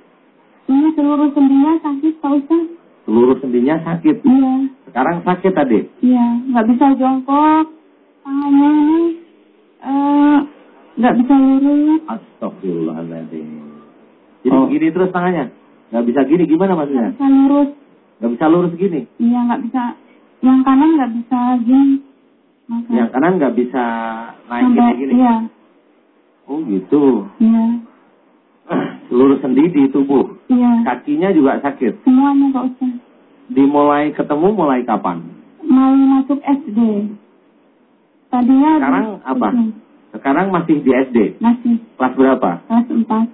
Ini seluruh sendinya sakit Pak Ustadz. Seluruh sendinya sakit. Iya, Sekarang sakit tadi. iya, nggak bisa jongkok, tangannya ini eh, nggak bisa lurus. Astagfirullahaladzim. Jadi Oh. gini terus tangannya. Nggak bisa gini gimana nggak maksudnya? bisa lurus Nggak bisa lurus gini. iya nggak bisa yang kanan nggak bisa gini maka Yang kanan nggak bisa naik sampai gini-gini. iya Oh gitu. iya Seluruh sendi di tubuh. iya Kakinya juga sakit. semuanya pak Ustaz Dimulai ketemu mulai kapan? mau masuk SD tadinya di- Sekarang apa? Iya, Sekarang masih di SD. masih Kelas berapa? kelas empat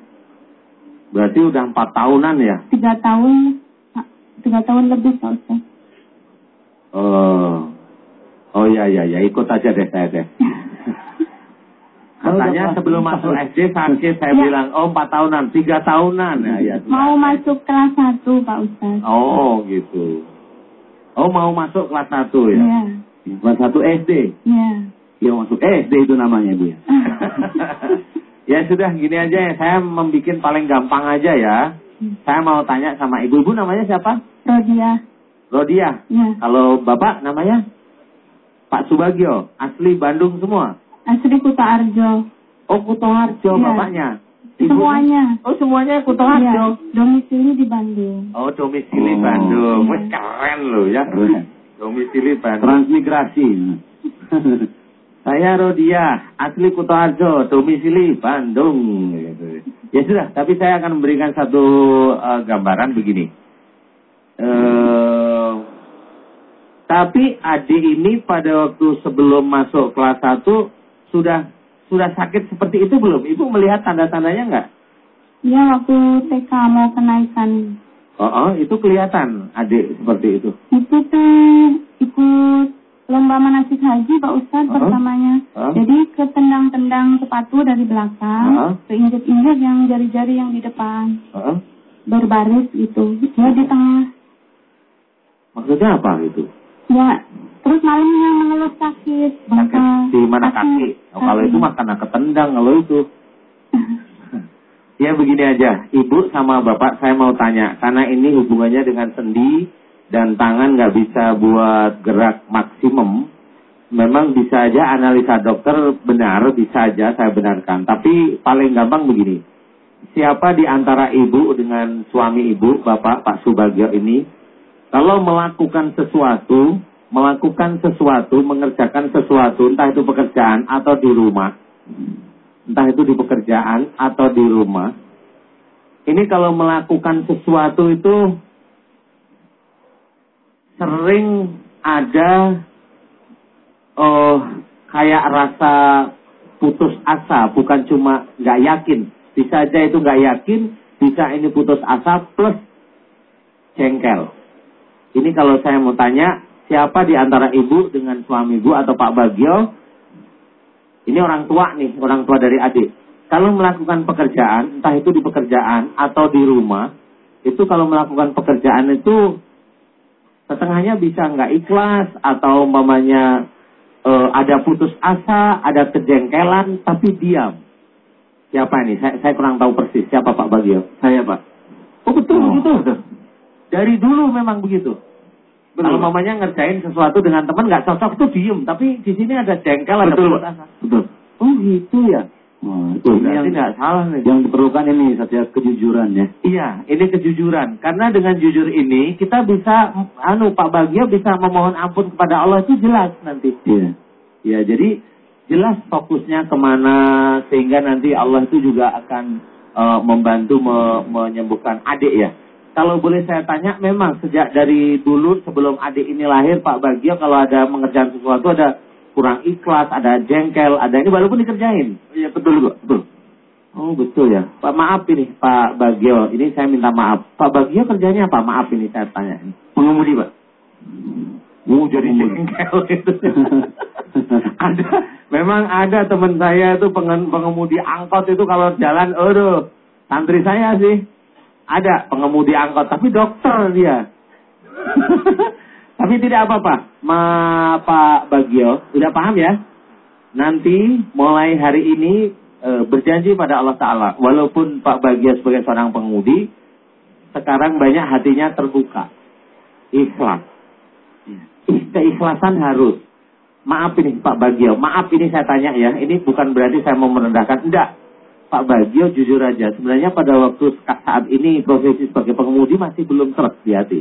Berarti udah empat tahunan ya? tiga tahun Pak. Tiga tahun lebih pak Ustaz Oh. Oh iya iya ya ikut aja deh saya deh. Katanya sebelum masuk SD sakit saya Ya. bilang oh empat tahunan, tiga tahunan ya. ya. mau masuk kelas satu pak Ustaz Oh gitu. Oh mau masuk kelas satu ya? iya Kelas satu SD. iya Ya masuk SD itu namanya Bu. ya. ya sudah gini aja ya, saya membuat paling gampang aja ya. Saya mau tanya sama ibu-ibu namanya siapa? Rodia Rodia. iya Kalau bapak namanya? Pak Subagio, asli Bandung semua. asli Kuta Arjo Oh Kutoharjo Iya. bapaknya. Ibunya? semuanya Oh semuanya Iya, Kutoharjo. domisili di Bandung. Oh domisili Oh. Bandung. Iya. Wih keren loh ya. Domisili Bandung. Transmigrasi. Saya Rodia, asli Kutoharjo, domisili Bandung. Gitu. Ya sudah, tapi saya akan memberikan satu eh, gambaran begini. Eh, tapi adik ini pada waktu sebelum masuk kelas 1 sudah sudah sakit seperti itu belum? Ibu melihat tanda-tandanya nggak? Iya waktu TK mau kenaikan Oh, oh, itu kelihatan adik seperti itu. itu tuh ikut lomba manasik haji Pak Ustadz Oh. pertamanya. Oh. Jadi ketendang-tendang sepatu dari belakang, Oh. keinjek-injek yang jari-jari yang di depan, Oh, berbaris gitu. Dia di tengah. maksudnya apa itu? Ya, terus malamnya mengeluh sakit, Sakit bengkak. di mana kaki? Oh, kalau itu mah karena ketendang kalau itu. Ya begini aja, ibu sama bapak saya mau tanya, karena ini hubungannya dengan sendi dan tangan nggak bisa buat gerak maksimum. memang bisa aja analisa dokter benar, bisa aja saya benarkan. Tapi paling gampang begini. Siapa di antara ibu dengan suami ibu, Bapak Pak Subagio ini, kalau melakukan sesuatu, melakukan sesuatu, mengerjakan sesuatu, entah itu pekerjaan atau di rumah, entah itu di pekerjaan atau di rumah, ini kalau melakukan sesuatu itu sering ada oh kayak rasa putus asa, bukan cuma nggak yakin. Bisa aja itu nggak yakin, bisa ini putus asa plus jengkel. Ini kalau saya mau tanya, siapa di antara ibu dengan suami ibu atau Pak Bagio? Ini orang tua nih, orang tua dari adik. Kalau melakukan pekerjaan, entah itu di pekerjaan atau di rumah, itu kalau melakukan pekerjaan itu setengahnya bisa nggak ikhlas atau mamanya e, ada putus asa, ada kejengkelan, tapi diam. Siapa ini? Saya, saya kurang tahu persis. Siapa Pak Bagio? Saya Pak. Oh betul, Oh, betul. betul. Dari dulu memang begitu. Betul, Kalau mamanya ngerjain sesuatu dengan teman nggak cocok tuh diem, tapi di sini ada jengkel, ada Betul, putus Pak. asa. Betul. Oh gitu ya. Oh, itu Berarti nggak salah nih. yang diperlukan ini saja kejujuran ya. Iya, ini kejujuran. Karena dengan jujur ini kita bisa, anu Pak Bagio bisa memohon ampun kepada Allah itu jelas nanti. Iya. Ya, jadi jelas fokusnya ke mana sehingga nanti Allah itu juga akan eh, membantu me- menyembuhkan adik ya. Kalau boleh saya tanya, memang sejak dari dulu sebelum adik ini lahir Pak Bagio kalau ada mengerjakan sesuatu ada kurang ikhlas, ada jengkel, ada ini walaupun dikerjain. Iya betul Pak, betul. Oh betul ya. Pak maaf ini Pak Bagio, ini saya minta maaf. Pak Bagio kerjanya apa? Maaf ini saya tanya. Pengemudi Pak. Oh jadi Pengemudi. jengkel itu. ada, memang ada teman saya itu pengen- pengemudi angkot itu kalau jalan, aduh, santri saya sih. Ada pengemudi angkot, tapi dokter dia. tapi tidak apa-apa. Ma Pak Bagio, udah paham ya? Nanti mulai hari ini e, berjanji pada Allah Ta'ala. Walaupun Pak Bagio sebagai seorang pengemudi, sekarang banyak hatinya terbuka. Ikhlas. Keikhlasan harus. Maaf ini Pak Bagio, maaf ini saya tanya ya, ini bukan berarti saya mau merendahkan, enggak. Pak Bagio jujur aja, sebenarnya pada waktu saat ini profesi sebagai pengemudi masih belum seret di hati.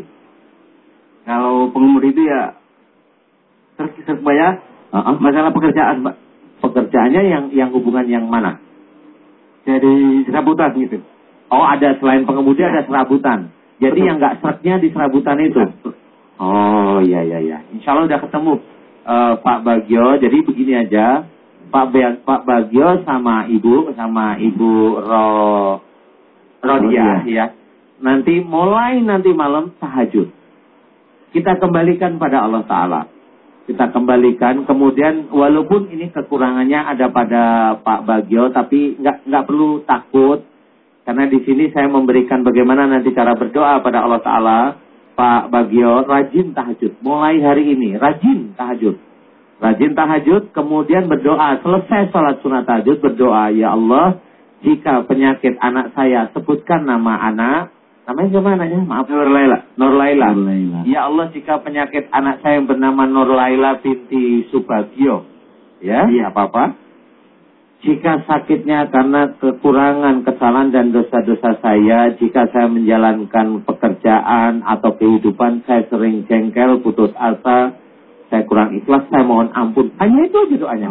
Kalau pengemudi itu ya terkisar banyak Uh-uh. masalah pekerjaan Pak. Pekerjaannya yang yang hubungan yang mana? Jadi serabutan gitu. Oh ada selain pengemudi ada serabutan. Jadi Betul. yang nggak seretnya di serabutan itu. Oh iya iya iya. Insya Allah udah ketemu eh, Pak Bagio. Jadi begini aja. Pak Be- Pak Bagio sama Ibu sama Ibu Ro Rodia Rodia. ya. Nanti mulai nanti malam tahajud. Kita kembalikan pada Allah Taala. Kita kembalikan. Kemudian walaupun ini kekurangannya ada pada Pak Bagio, tapi nggak perlu takut. Karena di sini saya memberikan bagaimana nanti cara berdoa pada Allah Taala. Pak Bagio rajin tahajud. Mulai hari ini rajin tahajud. Rajin tahajud, kemudian berdoa. Selesai sholat sunat tahajud, berdoa. Ya Allah, jika penyakit anak saya, sebutkan nama anak. Namanya siapa anaknya? Maaf. Nur Laila. Nur Laila. Nur Laila. Ya Allah, jika penyakit anak saya yang bernama Nur Laila binti Subagio. Ya, Iya. apa-apa. Jika sakitnya karena kekurangan, kesalahan dan dosa-dosa saya, jika saya menjalankan pekerjaan atau kehidupan, saya sering jengkel, putus asa, saya kurang ikhlas, saya mohon ampun. Hanya itu aja doanya.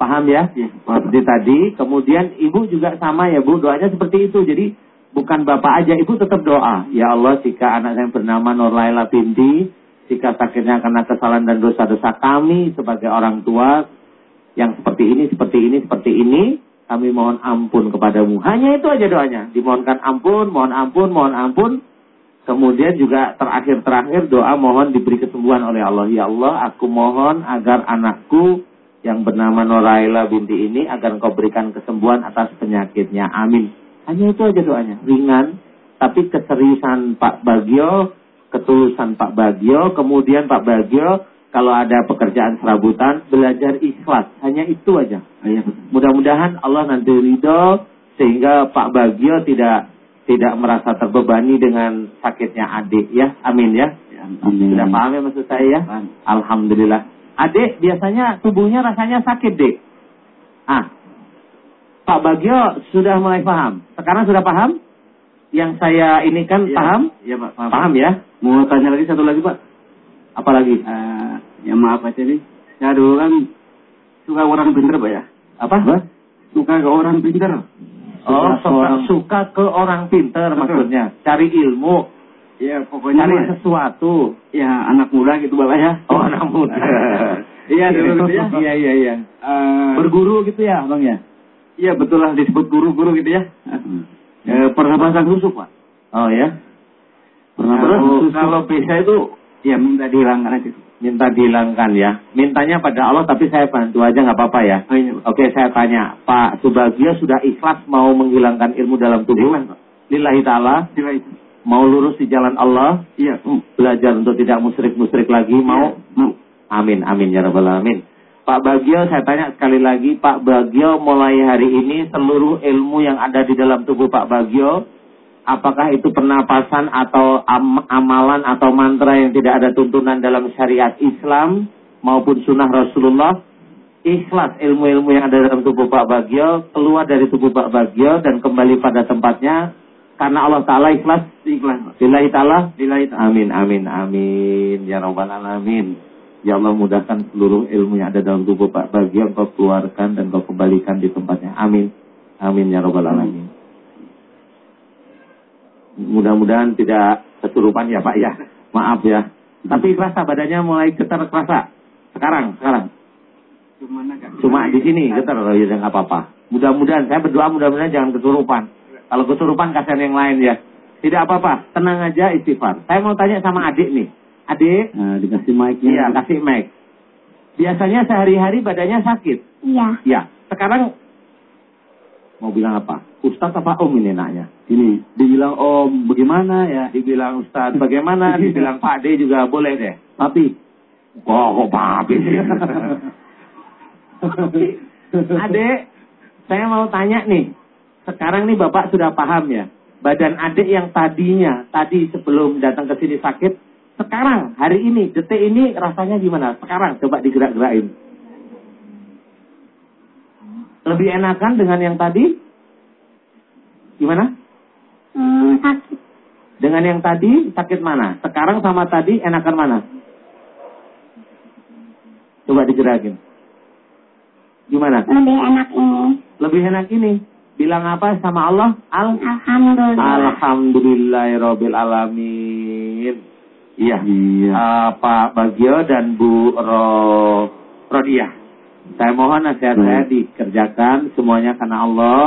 Paham ya? Iya, Seperti tadi, kemudian ibu juga sama ya bu, doanya seperti itu. Jadi bukan bapak aja, ibu tetap doa. Ya Allah, jika anak saya bernama Nur binti, jika sakitnya karena kesalahan dan dosa-dosa kami sebagai orang tua, yang seperti ini, seperti ini, seperti ini, kami mohon ampun kepadamu. Hanya itu aja doanya. Dimohonkan ampun, mohon ampun, mohon ampun. Kemudian juga terakhir-terakhir doa mohon diberi kesembuhan oleh Allah. Ya Allah, aku mohon agar anakku yang bernama Noraila binti ini agar engkau berikan kesembuhan atas penyakitnya. Amin. Hanya itu aja doanya. Ringan, tapi keseriusan Pak Bagio, ketulusan Pak Bagio, kemudian Pak Bagio kalau ada pekerjaan serabutan, belajar ikhlas. Hanya itu aja. Iya. Mudah-mudahan Allah nanti ridho sehingga Pak Bagio tidak tidak merasa terbebani dengan sakitnya adik ya. Amin ya. Amin. Sudah paham ya maksud saya ya? Alhamdulillah. Adik biasanya tubuhnya rasanya sakit, Dek. Ah. Pak Bagio sudah mulai paham. Sekarang sudah paham? Yang saya ini kan Iya. paham? Iya Pak. Paham ya? Mau tanya lagi satu lagi Pak. Apalagi? Eh, ya maaf aja nih. Saya dulu kan suka orang pinter Pak ya. Apa? Suka ke orang pinter. Oh, Suka orang- suka ke orang pinter Betul. maksudnya. Cari ilmu, Iya pokoknya cari sesuatu. ya anak muda gitu Bapak ya. Oh, anak muda. Iya dulu gitu ya. Iya, iya, iya. Eh, Berguru gitu ya, Bang ya? Iya betul lah disebut guru-guru gitu ya. Eh, pernah pasang susuk Pak. Oh ya? Pernah Kalau, kalau bisa itu Ya minta dihilangkan aja. minta dihilangkan ya. Mintanya pada Allah tapi saya bantu aja nggak apa-apa ya. Oh iya. Oke saya tanya, Pak Subagio sudah ikhlas mau menghilangkan ilmu dalam tubuh? Ikhlas, Pak. Lillahi ta'ala, itu. mau lurus di jalan Allah, Iya. Belajar untuk tidak musyrik-musyrik lagi, mau? Mau. Amin, amin ya rabbal alamin. Pak Bagio, saya tanya sekali lagi, Pak Bagio mulai hari ini seluruh ilmu yang ada di dalam tubuh Pak Bagio, apakah itu pernapasan atau am- amalan atau mantra yang tidak ada tuntunan dalam syariat Islam maupun sunnah Rasulullah, ikhlas ilmu-ilmu yang ada dalam tubuh Pak Bagio, keluar dari tubuh Pak Bagio dan kembali pada tempatnya, karena Allah Ta'ala ikhlas, Ikhlas. Lillahi Ta'ala, Lillahi. Amin, amin, amin. Ya Rabbal Alamin. Ya Allah mudahkan seluruh ilmu yang ada dalam tubuh Pak Bagi engkau keluarkan dan engkau kembalikan di tempatnya. Amin. Amin ya Rabbal Alamin. Mudah-mudahan tidak kesurupan ya Pak ya. Maaf ya. Tapi kerasa badannya mulai getar kerasa. Sekarang, sekarang. Cuma di sini getar, ya nggak apa-apa. Mudah-mudahan, saya berdoa mudah-mudahan jangan kesurupan. Kalau kesurupan kasihan yang lain ya. Tidak apa-apa, tenang aja istighfar. Saya mau tanya sama adik nih. Adik, Nah, dikasih mic-nya. iya kasih mic. Biasanya sehari-hari badannya sakit. Iya, Ya, sekarang mau bilang apa? Ustadz apa om ini naknya? Ini dibilang om bagaimana ya? Dibilang Ustadz bagaimana? Dibilang Pak D juga boleh deh. Tapi Kok kok papi sih? Adek, saya mau tanya nih. Sekarang nih Bapak sudah paham ya. Badan adik yang tadinya, tadi sebelum datang ke sini sakit, sekarang, hari ini, detik ini rasanya gimana? Sekarang, coba digerak-gerakin. Lebih enakan dengan yang tadi? Gimana? hmm, sakit. Dengan yang tadi, sakit mana? Sekarang sama tadi, enakan mana? Coba digerakin. Gimana? Lebih enak ini. Lebih enak ini. Bilang apa sama Allah? Al Alhamdulillah. Alhamdulillahirabbil alamin. Iya. Iya. Ah, Pak Bagio dan Bu Ro Rodiah. Saya mohon nasihat Hmm. saya dikerjakan semuanya karena Allah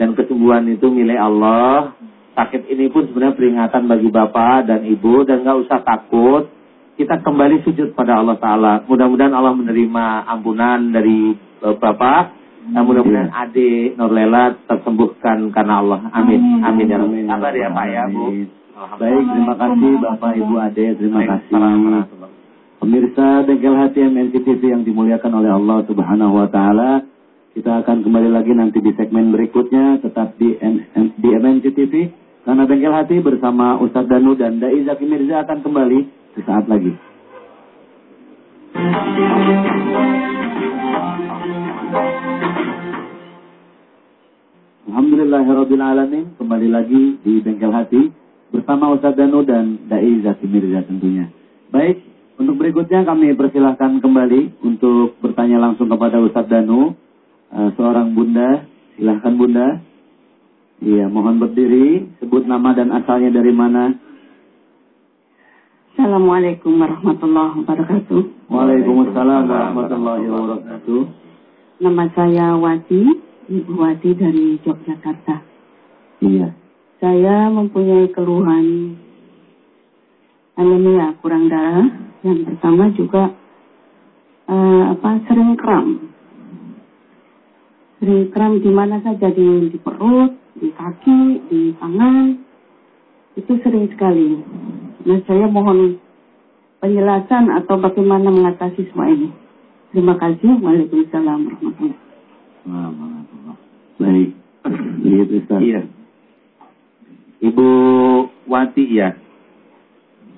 dan kesembuhan itu milik Allah. Sakit ini pun sebenarnya peringatan bagi Bapak dan Ibu dan nggak usah takut. Kita kembali sujud pada Allah Ta'ala. Mudah-mudahan Allah menerima ampunan dari eh, Bapak. Dan mudah-mudahan adik Norlela tersembuhkan karena Allah. Amin. Amin ya Rabbi. Sabar ya Pak ya Bu. Baik, terima kasih Bapak Ibu Ade, terima kasih. Pemirsa Bengkel Hati MNCTV yang dimuliakan oleh Allah Subhanahu wa taala. Kita akan kembali lagi nanti di segmen berikutnya tetap di di MNCTV karena Bengkel Hati bersama Ustadz Danu dan Dai Zaki Mirza akan kembali sesaat lagi. Alhamdulillahirabbil alamin kembali lagi di Bengkel Hati bersama Ustadz Danu dan Dai Zaki Mirza tentunya. Baik, untuk berikutnya kami persilahkan kembali untuk bertanya langsung kepada Ustadz Danu, eh, seorang bunda. Silahkan bunda. Iya, mohon berdiri, sebut nama dan asalnya dari mana. Assalamualaikum warahmatullahi wabarakatuh. Waalaikumsalam warahmatullahi wabarakatuh. Nama saya Wati, Ibu Wati dari Yogyakarta. Iya. Saya mempunyai keluhan anemia kurang darah. Yang pertama juga eh, apa sering kram. Sering kram di mana saja di, di perut, di kaki, di tangan. Itu sering sekali. Nah saya mohon penjelasan atau bagaimana mengatasi semua ini. Terima kasih. Waalaikumsalam warahmatullahi Alhamdulillah. Baik. Ustaz. Iya. Ibu Wati ya.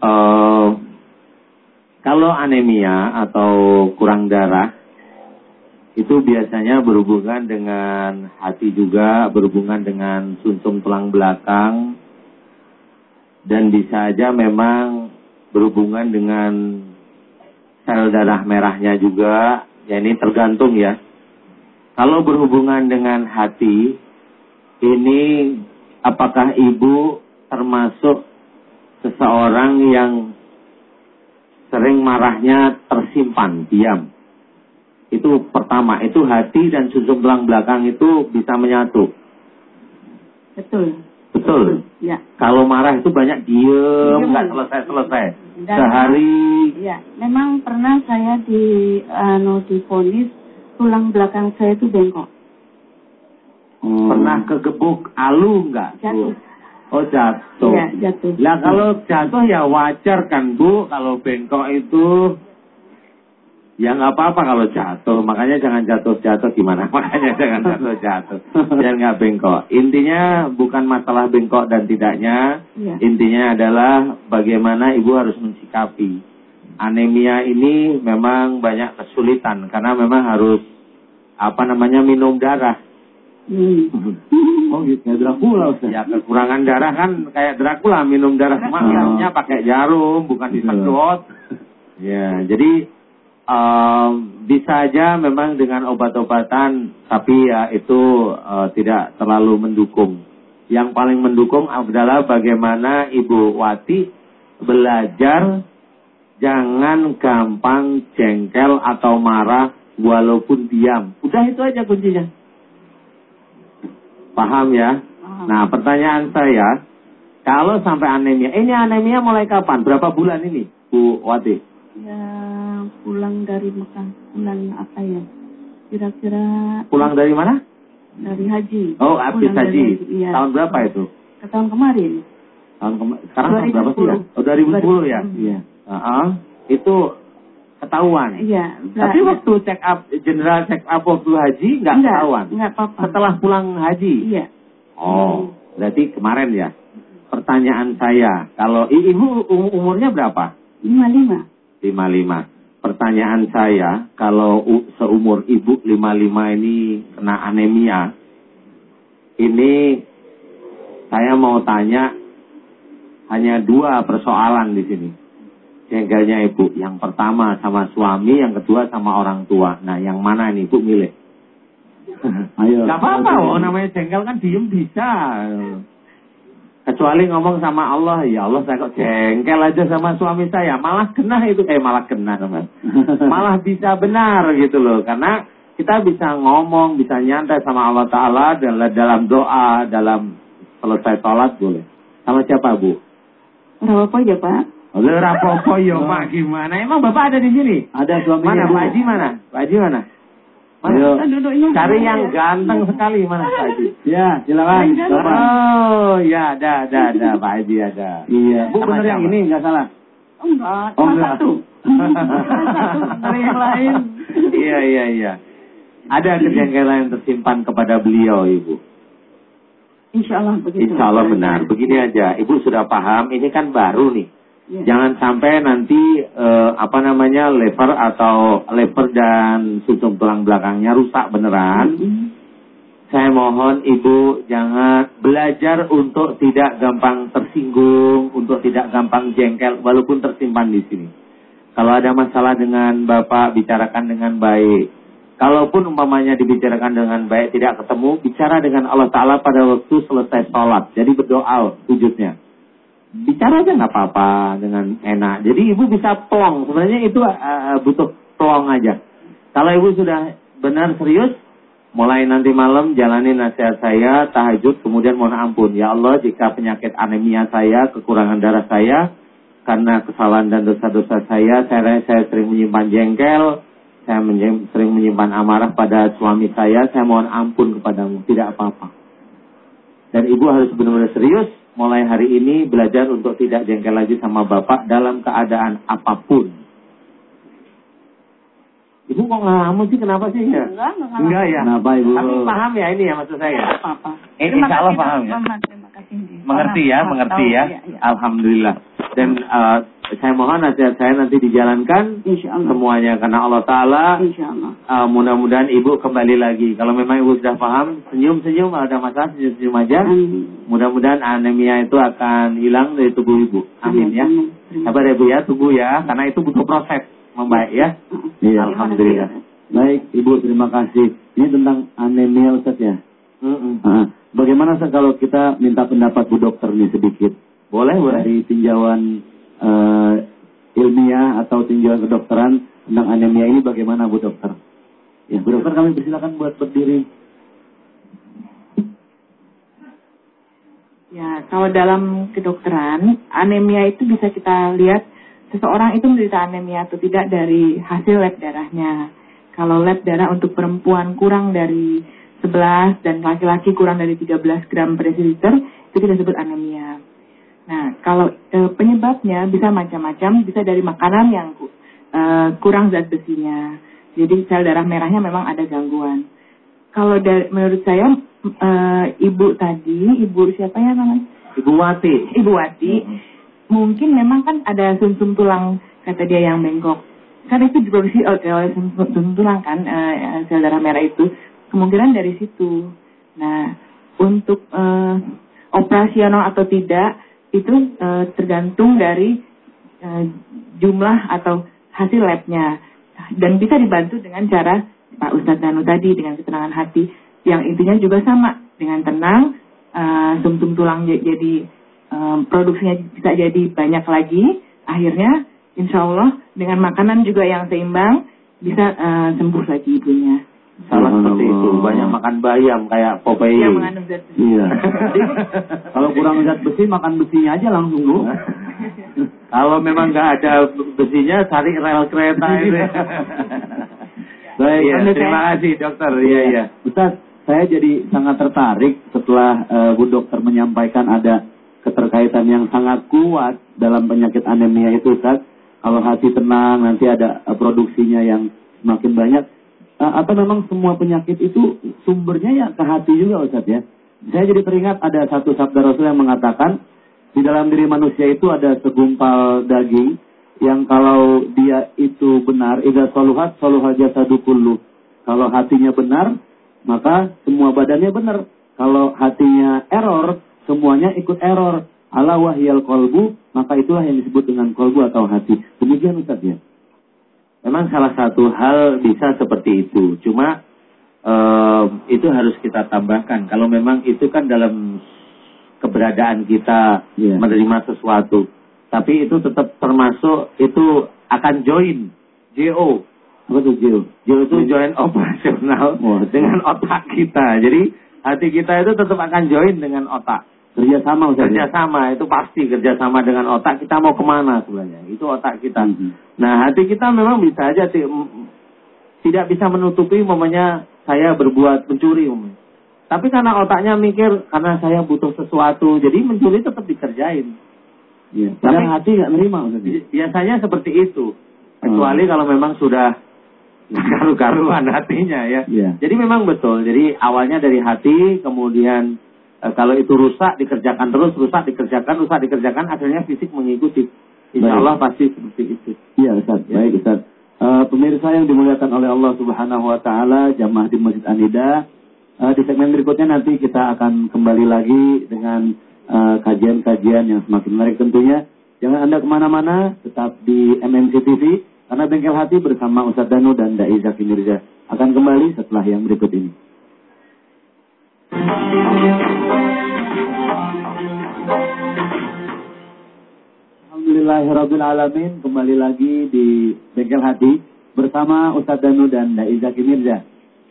Eh, Kalau anemia atau kurang darah, itu biasanya berhubungan dengan hati juga, berhubungan dengan sumsum tulang belakang, dan bisa aja memang berhubungan dengan sel darah merahnya juga, ya ini tergantung ya. Kalau berhubungan dengan hati, ini apakah ibu termasuk seseorang yang sering marahnya tersimpan, diam. Itu pertama, itu hati dan sumsum tulang belakang itu bisa menyatu. Betul. Betul. Ya. Kalau marah itu banyak diem, nggak selesai-selesai. Sehari, Ya, memang pernah saya di anu difonis tulang belakang saya itu bengkok. Hmm. pernah kegebuk alu nggak? Jatuh. Oh jatuh. Iya, jatuh. Lah kalau jatuh ya wajar kan Bu, kalau bengkok itu ya nggak apa-apa kalau jatuh. Makanya jangan jatuh-jatuh gimana? Makanya jangan jatuh-jatuh. Jangan nggak bengkok. Intinya bukan masalah bengkok dan tidaknya. Iya. Intinya adalah bagaimana ibu harus mensikapi. Anemia ini memang banyak kesulitan karena memang harus apa namanya minum darah. Hmm. Oh gitu, kayak Dracula Ustaz. Ya kekurangan darah kan kayak Dracula minum darah cuma pakai jarum bukan disedot. Ya jadi em, bisa aja memang dengan obat-obatan tapi ya itu eh, tidak terlalu mendukung. Yang paling mendukung adalah bagaimana Ibu Wati belajar jangan gampang jengkel atau marah walaupun diam. Udah itu aja kuncinya. Paham ya? Paham. Nah, pertanyaan saya, kalau sampai anemia, ini anemia mulai kapan? Berapa bulan ini, Bu Wati? Ya, pulang dari Mekah, pulang apa ya? Kira-kira Pulang dari mana? dari haji. Oh, habis dari haji. Iya. Tahun berapa itu? Ke tahun kemarin. Tahun kema- sekarang tahun berapa sih ya? 2010. Oh, 2010 ya? Iya. Heeh. Itu ketahuan. Iya. Tapi waktu check up, general check up waktu haji nggak enggak, ketahuan. Enggak apa-apa. Setelah pulang haji. Iya. Oh, berarti kemarin ya. Pertanyaan saya, kalau ibu um- umurnya berapa? Lima lima. 55. Pertanyaan saya, kalau seumur ibu 55 ini kena anemia, ini saya mau tanya hanya dua persoalan di sini. Jengkelnya ibu. Yang pertama sama suami, yang kedua sama orang tua. Nah, yang mana nih ibu milih? Ayo. Gak apa-apa, oh, namanya jengkel kan diem bisa. Kecuali ngomong sama Allah, ya Allah saya kok jengkel aja sama suami saya. Malah kena itu, eh malah kena teman. Malah bisa benar gitu loh. Karena kita bisa ngomong, bisa nyantai sama Allah Ta'ala dalam, dalam doa, dalam selesai sholat boleh. Sama siapa Bu? Berapa apa aja Pak? Oleh rapopo yo Pak gimana? Emang Bapak ada di sini? Ada suaminya. Mana. Pak Haji mana? Pak Haji mana? Mana? Duduknya Cari yang ya. ganteng sekali mana Pak Haji? Ya, silakan. Oh, ya ada, ada, ada, Pak Haji ada. Iya. Bu bener yang ini nggak salah. Enggak, Oh, cuma enggak. satu. Dari yang lain. Iya, iya, iya. Ada kejengkelan yang tersimpan kepada beliau, Ibu. Insya Allah begitu. Insya Allah benar. Begini aja, Ibu sudah paham, ini kan baru nih. Ya. Jangan sampai nanti eh, apa namanya lever atau lever dan sumsum tulang belakangnya rusak beneran. Mm. Saya mohon ibu jangan belajar untuk tidak gampang tersinggung, untuk tidak gampang jengkel, walaupun tersimpan di sini. Kalau ada masalah dengan bapak, bicarakan dengan baik. Kalaupun umpamanya dibicarakan dengan baik, tidak ketemu, bicara dengan Allah Ta'ala pada waktu selesai sholat. Jadi berdoa wujudnya. Bicara aja nggak apa-apa dengan enak. Jadi ibu bisa plong. Sebenarnya itu eh, butuh plong aja. Kalau ibu sudah benar serius, mulai nanti malam jalani nasihat saya, tahajud, kemudian mohon ampun. Ya Allah, jika penyakit anemia saya, kekurangan darah saya, karena kesalahan dan dosa-dosa saya, saya, saya sering menyimpan jengkel, saya menye- sering menyimpan amarah pada suami saya, saya mohon ampun kepadamu, tidak apa-apa. Dan ibu harus benar-benar serius, mulai hari ini belajar untuk tidak jengkel lagi sama bapak dalam keadaan apa pun. Ibu kok ngelamun sih, kenapa sih? Ya? Enggak, enggak. Enggak ya? Kenapa, Ibu? Tapi paham ya ini ya maksud saya? Enggak apa-apa. Eh, Terima insya Allah kasih, paham ya? Terima kasih. Mengerti ya, mengerti ya. iya. Alhamdulillah. Dan eh, saya mohon nasihat saya nanti dijalankan Insya Allah. semuanya karena Allah Taala Insya Allah. uh, mudah-mudahan ibu kembali lagi. Kalau memang ibu sudah paham, senyum-senyum ada masalah senyum-senyum aja. Mudah-mudahan anemia itu akan hilang dari tubuh ibu. Amin ya. Amin. Sabar ya bu ya, tunggu ya, karena itu butuh proses membaik ya. Iya. Alhamdulillah. Baik, Ibu, terima kasih. Ini tentang anemia Ustaz ya. Ah, Bagaimana kalau kita minta pendapat Bu Dokter nih sedikit? Boleh boleh. Dari tinjauan eh, ilmiah atau tinjauan kedokteran tentang anemia ini bagaimana Bu Dokter? Ya, Bu Dokter kami persilakan buat berdiri. Ya, kalau dalam kedokteran, anemia itu bisa kita lihat seseorang itu menderita anemia atau tidak dari hasil lab darahnya. Kalau lab darah untuk perempuan kurang dari 11 dan laki-laki kurang dari 13 gram per desiliter, itu kita sebut anemia. Nah, kalau eh, penyebabnya bisa macam-macam, bisa dari makanan yang eh, kurang zat besinya. Jadi sel darah merahnya memang ada gangguan. Kalau dari, menurut saya eh, ibu tadi, ibu siapa ya namanya? Ibu Wati. Ibu Wati, mungkin memang kan ada sumsum tulang kata dia yang bengkok. Kan itu diproduksi oleh sumsum sumsum tulang kan eh, sel darah merah itu. Kemungkinan dari situ. Nah, untuk eh, operasional atau tidak itu eh, tergantung dari eh, jumlah atau hasil labnya. Dan bisa dibantu dengan cara Pak Ustadz Danu tadi dengan ketenangan hati yang intinya juga sama dengan tenang eh, sumsum tulang jadi eh, produksinya bisa jadi banyak lagi. Akhirnya insya Allah dengan makanan juga yang seimbang bisa eh, sembuh lagi ibunya Salah seperti itu. Banyak makan bayam kayak Popeye. yang mengandung zat besi. Iya. Kalau kurang zat besi makan besinya aja langsung Bu. Kalau memang nggak ada besinya, cari rel kereta itu. Baik, Iya, Anda terima saya- kasih dokter. Iya iya. Ustaz, saya jadi sangat tertarik setelah eh, Bu Dokter menyampaikan ada keterkaitan yang sangat kuat dalam penyakit anemia itu, Ustaz. Kalau hati tenang, nanti ada eh, produksinya yang semakin banyak. Eh, atau memang semua penyakit itu sumbernya ya ke hati juga, Ustaz ya. Saya jadi teringat ada satu sabda Rasul yang mengatakan, di dalam diri manusia itu ada segumpal daging yang kalau dia itu benar, idza saluhat saluha jasadu kullu. Kalau hatinya benar, maka semua badannya benar. Kalau hatinya error, semuanya ikut error. Ala wahyal kolbu, maka itulah yang disebut dengan kolbu atau hati. Demikian Ustaz ya. Memang salah satu hal bisa seperti itu. Cuma eh, itu harus kita tambahkan. Kalau memang itu kan dalam keberadaan kita Iya. menerima sesuatu. Tapi itu tetap termasuk itu akan join JO. Apa tuh Jil? JO itu join operasional Wah. dengan otak kita. Jadi hati kita itu tetap akan join dengan otak. Kerjasama Ustaz ya? Kerjasama itu pasti kerjasama dengan otak. Kita mau ke mana sebenarnya? Itu otak kita. Mhm. Nah, hati kita memang bisa aja tidak bisa menutupi momennya saya berbuat mencuri umpamanya. Tapi karena otaknya mikir karena saya butuh sesuatu, jadi mencuri tetap dikerjain. Iya. Padahal hati nggak nerima Ustaz ya? Bi- Biasanya seperti itu. Kecuali kalau memang sudah karu-karuan hatinya ya. Iya. Jadi memang betul. Jadi awalnya dari hati, kemudian kalau itu rusak dikerjakan terus, rusak dikerjakan, rusak dikerjakan, akhirnya fisik mengikuti. Insya. Allah pasti seperti itu. Iya Ustaz, baik Ustaz. Eh, pemirsa yang dimuliakan oleh Allah Subhanahu wa taala, jamaah di Masjid Anida, eh, di segmen berikutnya nanti kita akan kembali lagi dengan eh, kajian-kajian yang semakin menarik tentunya. Jangan Anda ke mana-mana, tetap di MNC TV, karena Bengkel Hati bersama Ustaz Danu dan Dai Zaki Mirza akan kembali setelah yang berikut ini. Alhamdulillahirabbil alamin kembali lagi di Bengkel Hati bersama Ustadz Danu dan Dai Zaki Mirza.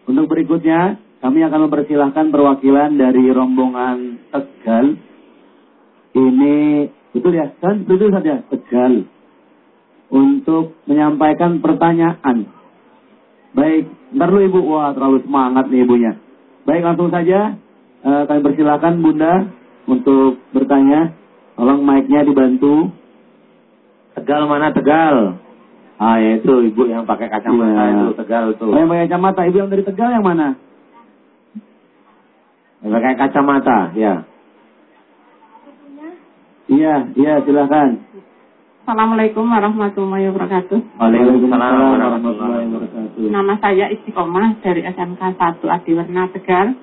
Untuk berikutnya kami akan mempersilahkan perwakilan dari rombongan Tegal. Ini betul ya, kan betul saja Tegal untuk menyampaikan pertanyaan. Baik, ntar lu ibu, wah terlalu semangat nih ibunya. Baik langsung saja eh, kami persilahkan Bunda untuk bertanya. Tolong mic-nya dibantu. Tegal mana Tegal? Ah ya itu ibu yang pakai kacamata Iya. itu Tegal tuh. Oh, yang pakai kacamata, ibu yang dari Tegal yang mana? Yang pakai kacamata, ya. Iya, iya silakan. Assalamualaikum warahmatullahi wabarakatuh. Waalaikumsalam warahmatullahi wabarakatuh. Nama saya Istiqomah dari SMK 1 Adiwarna Tegal.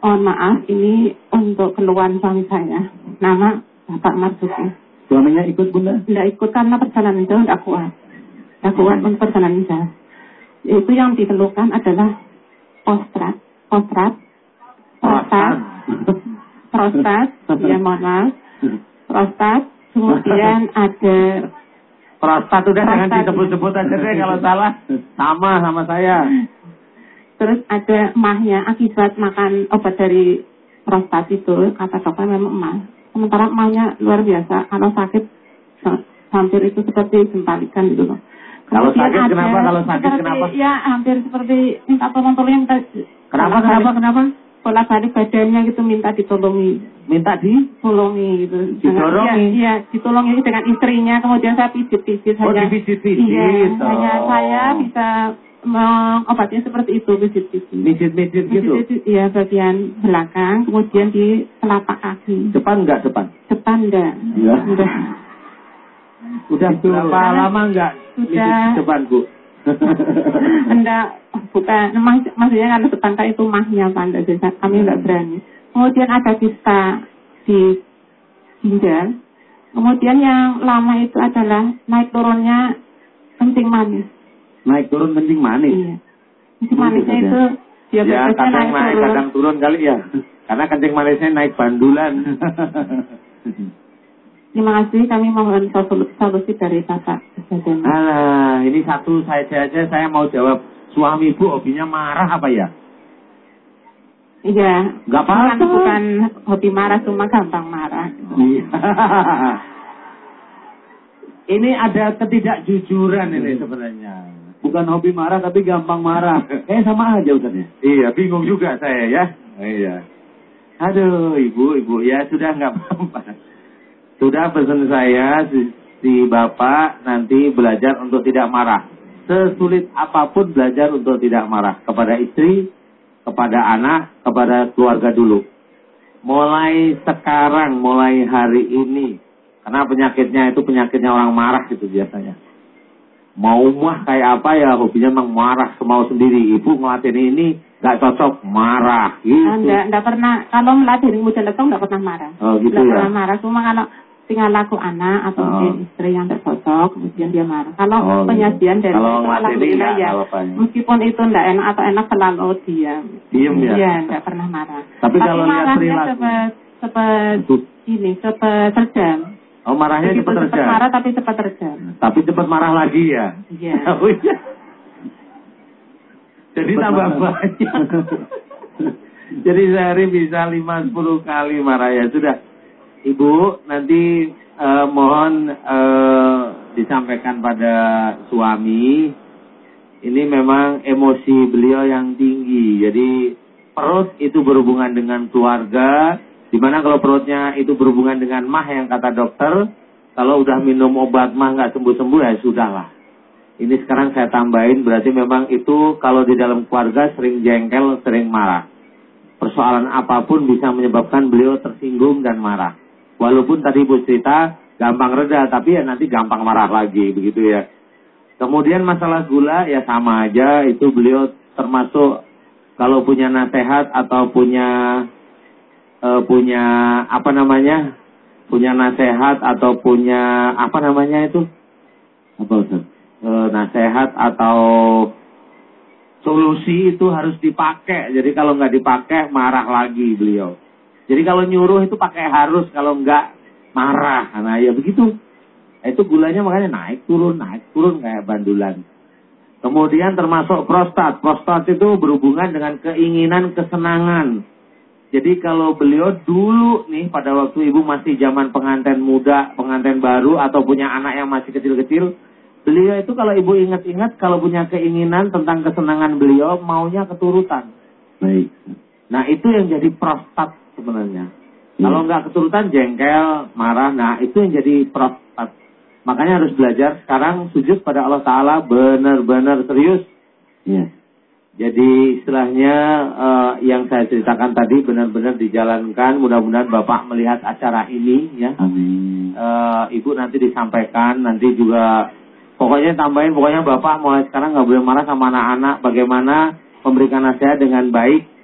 Mohon maaf, ini untuk keluhan suami saya. Nama Bapak Marzuki. Suaminya ikut bunda? Tidak ikut karena perjalanan jauh tidak kuat. Tidak kuat untuk perjalanan jauh. Itu yang dikeluhkan adalah postrat, postrat, prostat, prostat, ya mohon maaf, prostat, kemudian ada Prostat udah jangan Prostat. disebut-sebut aja deh kalau salah. Sama sama saya. Terus ada emahnya akibat makan obat dari prostat itu, kata dokter memang emah. Sementara emahnya luar biasa, kalau sakit sa- hampir itu seperti jempalikan gitu loh. Kalau sakit ada kenapa? Kalau sakit seperti- kenapa? Ya hampir seperti minta tolong tolong minta Kenapa, kenapa, kenapa? Bolak balik badannya gitu minta ditolongi, Minta di? tolongi gitu. Ditolongi? Iya, iya, ditolongi dengan istrinya. Kemudian saya pijit-pijit Oh, hanya. dipijit-pijit. Iya, Oh. hanya saya bisa mengobatinya seperti itu pijit-pijit. Mijit-mijit gitu. Pijit-pijit, Iya, bagian belakang, kemudian di telapak kaki. Depan enggak depan? Depan enggak? Iya. Enggak. Udah Itu. berapa lama enggak Sudah. depan, Bu? Enggak, bukan. Mak- maksudnya depan kaki itu mahnya Pak, enggak bisa. Kami enggak berani. Kemudian ada kista di ginjal. Kemudian yang lama itu adalah naik turunnya kencing manis. Naik turun kencing manis. Iya. Kencing manisnya Itu itu Ya, kadang naik naik, turun. kadang turun kali ya. Karena kencing manisnya naik bandulan. Terima kasih, kami mohon solu- solusi dari Bapak Presiden. Alah, ini satu saja aja saya mau jawab. Suami ibu hobinya marah apa ya? Iya. Nggak Bukan, apa-apa. bukan hobi marah, cuma gampang marah. Iya. ini ada ketidakjujuran ini sebenarnya. Bukan hobi marah tapi gampang marah. Kayak sama aja Ustaz ya. Iya, bingung juga saya ya. Iya. Aduh, ibu, ibu ya sudah nggak apa-apa. Sudah pesan saya si, si bapak nanti belajar untuk tidak marah. Sesulit apa pun belajar untuk tidak marah kepada istri, kepada anak, kepada keluarga dulu. Mulai sekarang, mulai hari ini, karena penyakitnya itu penyakitnya orang marah gitu biasanya. Mau mah kayak apa ya hobinya memang marah semau sendiri. Ibu ngelatin ini nggak cocok marah gitu. Enggak, enggak pernah. Kalau melatih ilmu telekom enggak pernah marah. Oh, gitu Enggak ya? pernah marah. Cuma kalau tinggal laku anak atau Oh. istri yang tidak cocok, kemudian dia marah. Kalau Oh, gitu. penyajian dari Kalau itu, alhamdulillah ya. ya. Meskipun itu enggak enak atau enak selalu diam. Diem ya? Iya, enggak pernah marah. Tapi kalau lihat marahnya perilaku. cepet Tuh. ini, cepet terjam. Oh marahnya Begitu cepat cepet terjadi. marah tapi cepat terjam. Tapi cepat marah lagi ya. Iya. Oh, iya. Jadi Cepat tambah marah. banyak. Jadi sehari bisa 5-10 kali marah ya sudah. Ibu nanti eh, mohon eh, disampaikan pada suami. Ini memang emosi beliau yang tinggi. Jadi perut itu berhubungan dengan keluarga. Di mana kalau perutnya itu berhubungan dengan mah yang kata dokter. Kalau udah minum obat mah nggak sembuh-sembuh ya sudahlah. Ini sekarang saya tambahin berarti memang itu kalau di dalam keluarga sering jengkel, sering marah. Persoalan apa pun bisa menyebabkan beliau tersinggung dan marah. Walaupun tadi Ibu cerita gampang reda, tapi ya nanti gampang marah lagi begitu ya. Kemudian masalah gula ya sama aja itu beliau termasuk kalau punya nasihat atau punya eh, punya apa namanya punya nasihat atau punya apa namanya itu Apa Ustaz? eh, nasihat atau solusi itu harus dipakai. Jadi kalau nggak dipakai marah lagi beliau. Jadi kalau nyuruh itu pakai harus, kalau nggak marah. Nah ya begitu. Itu gulanya makanya naik turun naik turun kayak bandulan. Kemudian termasuk prostat. Prostat itu berhubungan dengan keinginan kesenangan. Jadi kalau beliau dulu nih pada waktu ibu masih zaman pengantin muda, pengantin baru atau punya anak yang masih kecil-kecil, beliau itu kalau ibu ingat-ingat kalau punya keinginan tentang kesenangan beliau maunya keturutan. Baik. Nah itu yang jadi prostat sebenarnya. Hmm. Kalau nggak keturutan jengkel, marah, nah itu yang jadi prostat. Makanya harus belajar sekarang sujud pada Allah Ta'ala benar-benar serius. Iya. Jadi istilahnya eh, yang saya ceritakan tadi benar-benar dijalankan. Mudah-mudahan Bapak melihat acara ini ya. Amin. Eh, Ibu nanti disampaikan, nanti juga pokoknya tambahin pokoknya Bapak mulai sekarang nggak boleh marah sama anak-anak. Bagaimana memberikan nasihat dengan baik.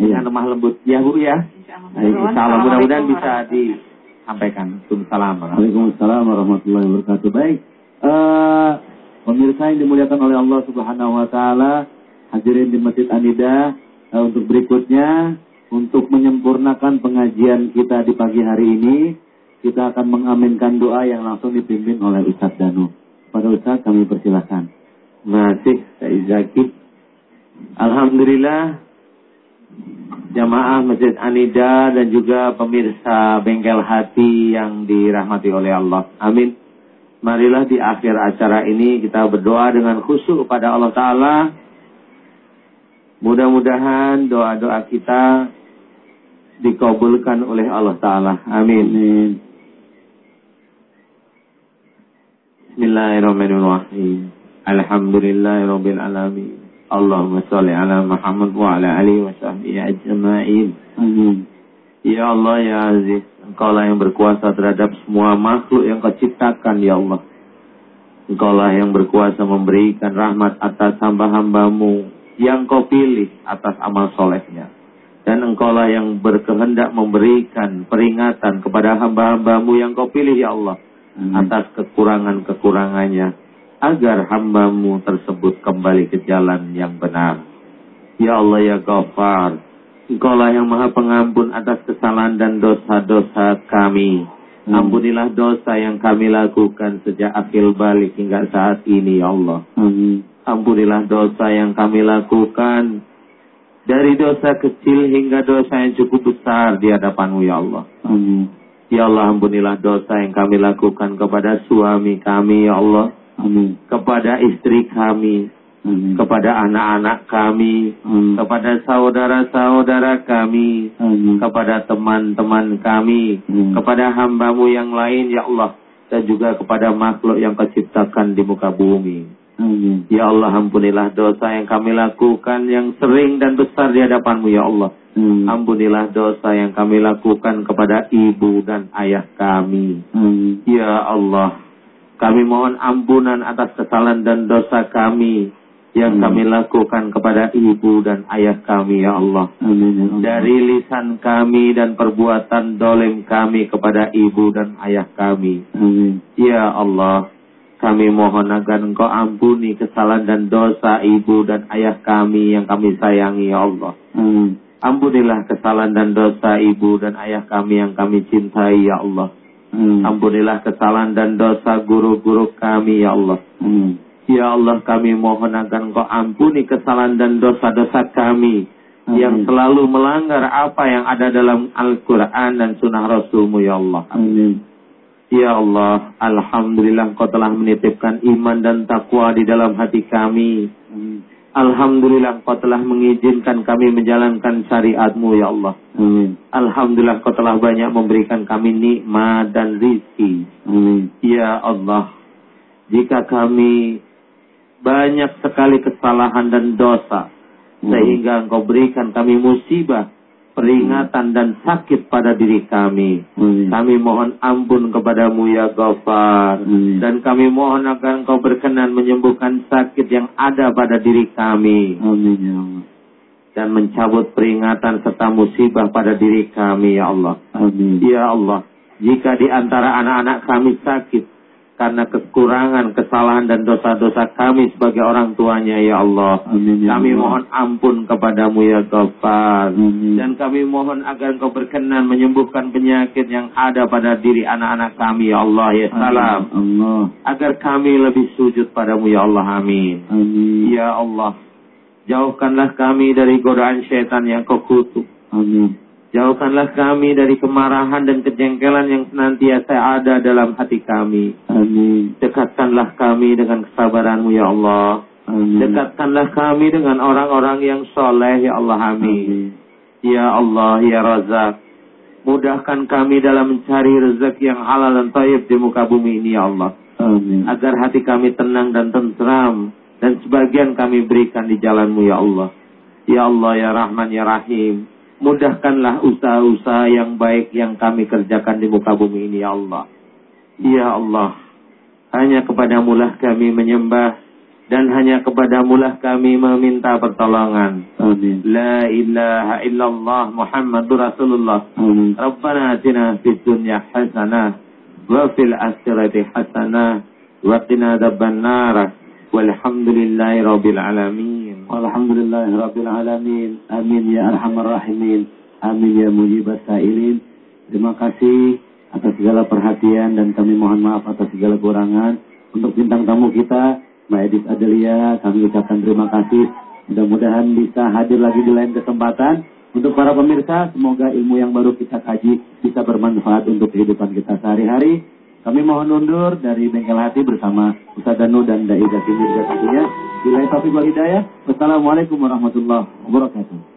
Dengan lemah lembut. Ya Bu ya. Nah, Insya Allah mudah-mudahan bisa disampaikan. Assalamualaikum. Waalaikumsalam warahmatullahi wabarakatuh. Baik, eh pemirsa yang dimuliakan oleh Allah Subhanahu Wa Taala, hadirin di Masjid Anida, eh, untuk berikutnya, untuk menyempurnakan pengajian kita di pagi hari ini, kita akan mengaminkan doa yang langsung dipimpin oleh Ustadz Danu. Pada Ustadz kami persilahkan. Masih Zaki. Alhamdulillah jamaah Masjid Anida dan juga pemirsa bengkel hati yang dirahmati oleh Allah. Amin. Marilah di akhir acara ini kita berdoa dengan khusyuk kepada Allah Ta'ala. Mudah-mudahan doa-doa kita dikabulkan oleh Allah Ta'ala. Amin. Amin. Bismillahirrahmanirrahim. Alhamdulillahirabbil alamin. Allahumma shalli ala Muhammad wa ala alihi wa sahbihi ajma'in. Amin. Ya Allah ya Aziz, Engkaulah yang berkuasa terhadap semua makhluk yang Kau ciptakan ya Allah. Engkaulah yang berkuasa memberikan rahmat atas hamba-hambamu yang Kau pilih atas amal solehnya. Dan Engkaulah yang berkehendak memberikan peringatan kepada hamba-hambamu yang Kau pilih ya Allah Amin. atas kekurangan-kekurangannya agar hambamu tersebut kembali ke jalan yang benar. Ya Allah ya Ghaffar, Engkaulah yang maha pengampun atas kesalahan dan dosa-dosa kami. Hmm. Ampunilah dosa yang kami lakukan sejak akhir balik hingga saat ini ya Allah. Amin. Ampunilah dosa yang kami lakukan dari dosa kecil hingga dosa yang cukup besar di hadapanmu ya Allah. Amin. Ya Allah ampunilah dosa yang kami lakukan kepada suami kami ya Allah. Amin. Kepada istri kami. Amin. Kepada anak-anak kami. Amin. Kepada saudara-saudara kami. Amin. Kepada teman-teman kami. Amin. Kepada hambamu yang lain ya Allah. Dan juga kepada makhluk yang kau ciptakan di muka bumi. Amin. Ya Allah ampunilah dosa yang kami lakukan yang sering dan besar di hadapanmu ya Allah. Amin. Ampunilah dosa yang kami lakukan kepada ibu dan ayah kami. Amin. Ya Allah, kami mohon ampunan atas kesalahan dan dosa kami yang kami lakukan kepada ibu dan ayah kami, ya Allah. Amin. ya Allah. Dari lisan kami dan perbuatan dolim kami kepada ibu dan ayah kami. Amin. Ya Allah, kami mohon agar Engkau ampuni kesalahan dan dosa ibu dan ayah kami yang kami sayangi, ya Allah. Amin. Ampunilah kesalahan dan dosa ibu dan ayah kami yang kami cintai, ya Allah. Amin. Ampunilah kesalahan dan dosa guru-guru kami, ya Allah. Amin. Ya Allah, kami mohon agar Engkau ampuni kesalahan dan dosa-dosa kami Amin. yang selalu melanggar apa yang ada dalam Al-Quran dan Sunnah Rasulmu, ya Allah. Amin. Ya Allah, Alhamdulillah Engkau telah menitipkan iman dan takwa di dalam hati kami. Amin. Alhamdulillah Engkau telah mengizinkan kami menjalankan syariatmu, ya Allah. Amin. Alhamdulillah Engkau telah banyak memberikan kami nikmat dan rizki. Amin. Ya Allah, jika kami banyak sekali kesalahan dan dosa, sehingga Engkau berikan kami musibah, peringatan dan sakit pada diri kami. Amin. Kami mohon ampun kepadamu ya Ghaffar. Amin. Dan kami mohon agar engkau berkenan menyembuhkan sakit yang ada pada diri kami. Amin ya Allah. Dan mencabut peringatan serta musibah pada diri kami ya Allah. Amin. Ya Allah, jika di antara anak-anak kami sakit karena kekurangan, kesalahan dan dosa-dosa kami sebagai orang tuanya ya Allah. Amin ya Kami Allah. mohon ampun kepadamu ya Ghaffar. Dan kami mohon agar engkau berkenan menyembuhkan penyakit yang ada pada diri anak-anak kami ya Allah ya salam. Allah. Agar kami lebih sujud padamu ya Allah amin. Amin. Ya Allah, jauhkanlah kami dari godaan syaitan yang kau kutuk. Amin. Jauhkanlah kami dari kemarahan dan kejengkelan yang senantiasa ada dalam hati kami. Amin. Dekatkanlah kami dengan kesabaranmu ya Allah. Amin. Dekatkanlah kami dengan orang-orang yang soleh ya Allah amin. Ya Allah ya Razak. Mudahkan kami dalam mencari rezeki yang halal dan taib di muka bumi ini ya Allah. Amin. Agar hati kami tenang dan tentram. Dan sebagian kami berikan di jalanmu ya Allah. Ya Allah, Ya Rahman, Ya Rahim. Mudahkanlah usaha-usaha yang baik yang kami kerjakan di muka bumi ini, Ya Allah. Ya Allah, hanya kepadamu lah kami menyembah dan hanya kepadamu lah kami meminta pertolongan. Amin. La ilaha illallah Muhammadur Rasulullah. Amin. Rabbana atina fid dunya hasanah wa fil akhirati hasanah wa qina adzabannar. Walhamdulillahi rabbil alamin. Alhamdulillah Rabbil. Amin ya Arhamar Rahimin. Amin ya Mujibas Sa'ilin. Terima kasih atas segala perhatian dan kami mohon maaf atas segala kurangan. Untuk bintang tamu kita, Mbak Edith Adelia, kami ucapkan terima kasih. Mudah-mudahan bisa hadir lagi di lain kesempatan. Untuk para pemirsa, semoga ilmu yang baru kita kaji bisa bermanfaat untuk kehidupan kita sehari-hari. Kami mohon undur dari Bengkel Hati bersama Ustaz Danu dan Dai Zaki Mirza tentunya. Bila taufiq wal hidayah. Wassalamualaikum warahmatullahi wabarakatuh.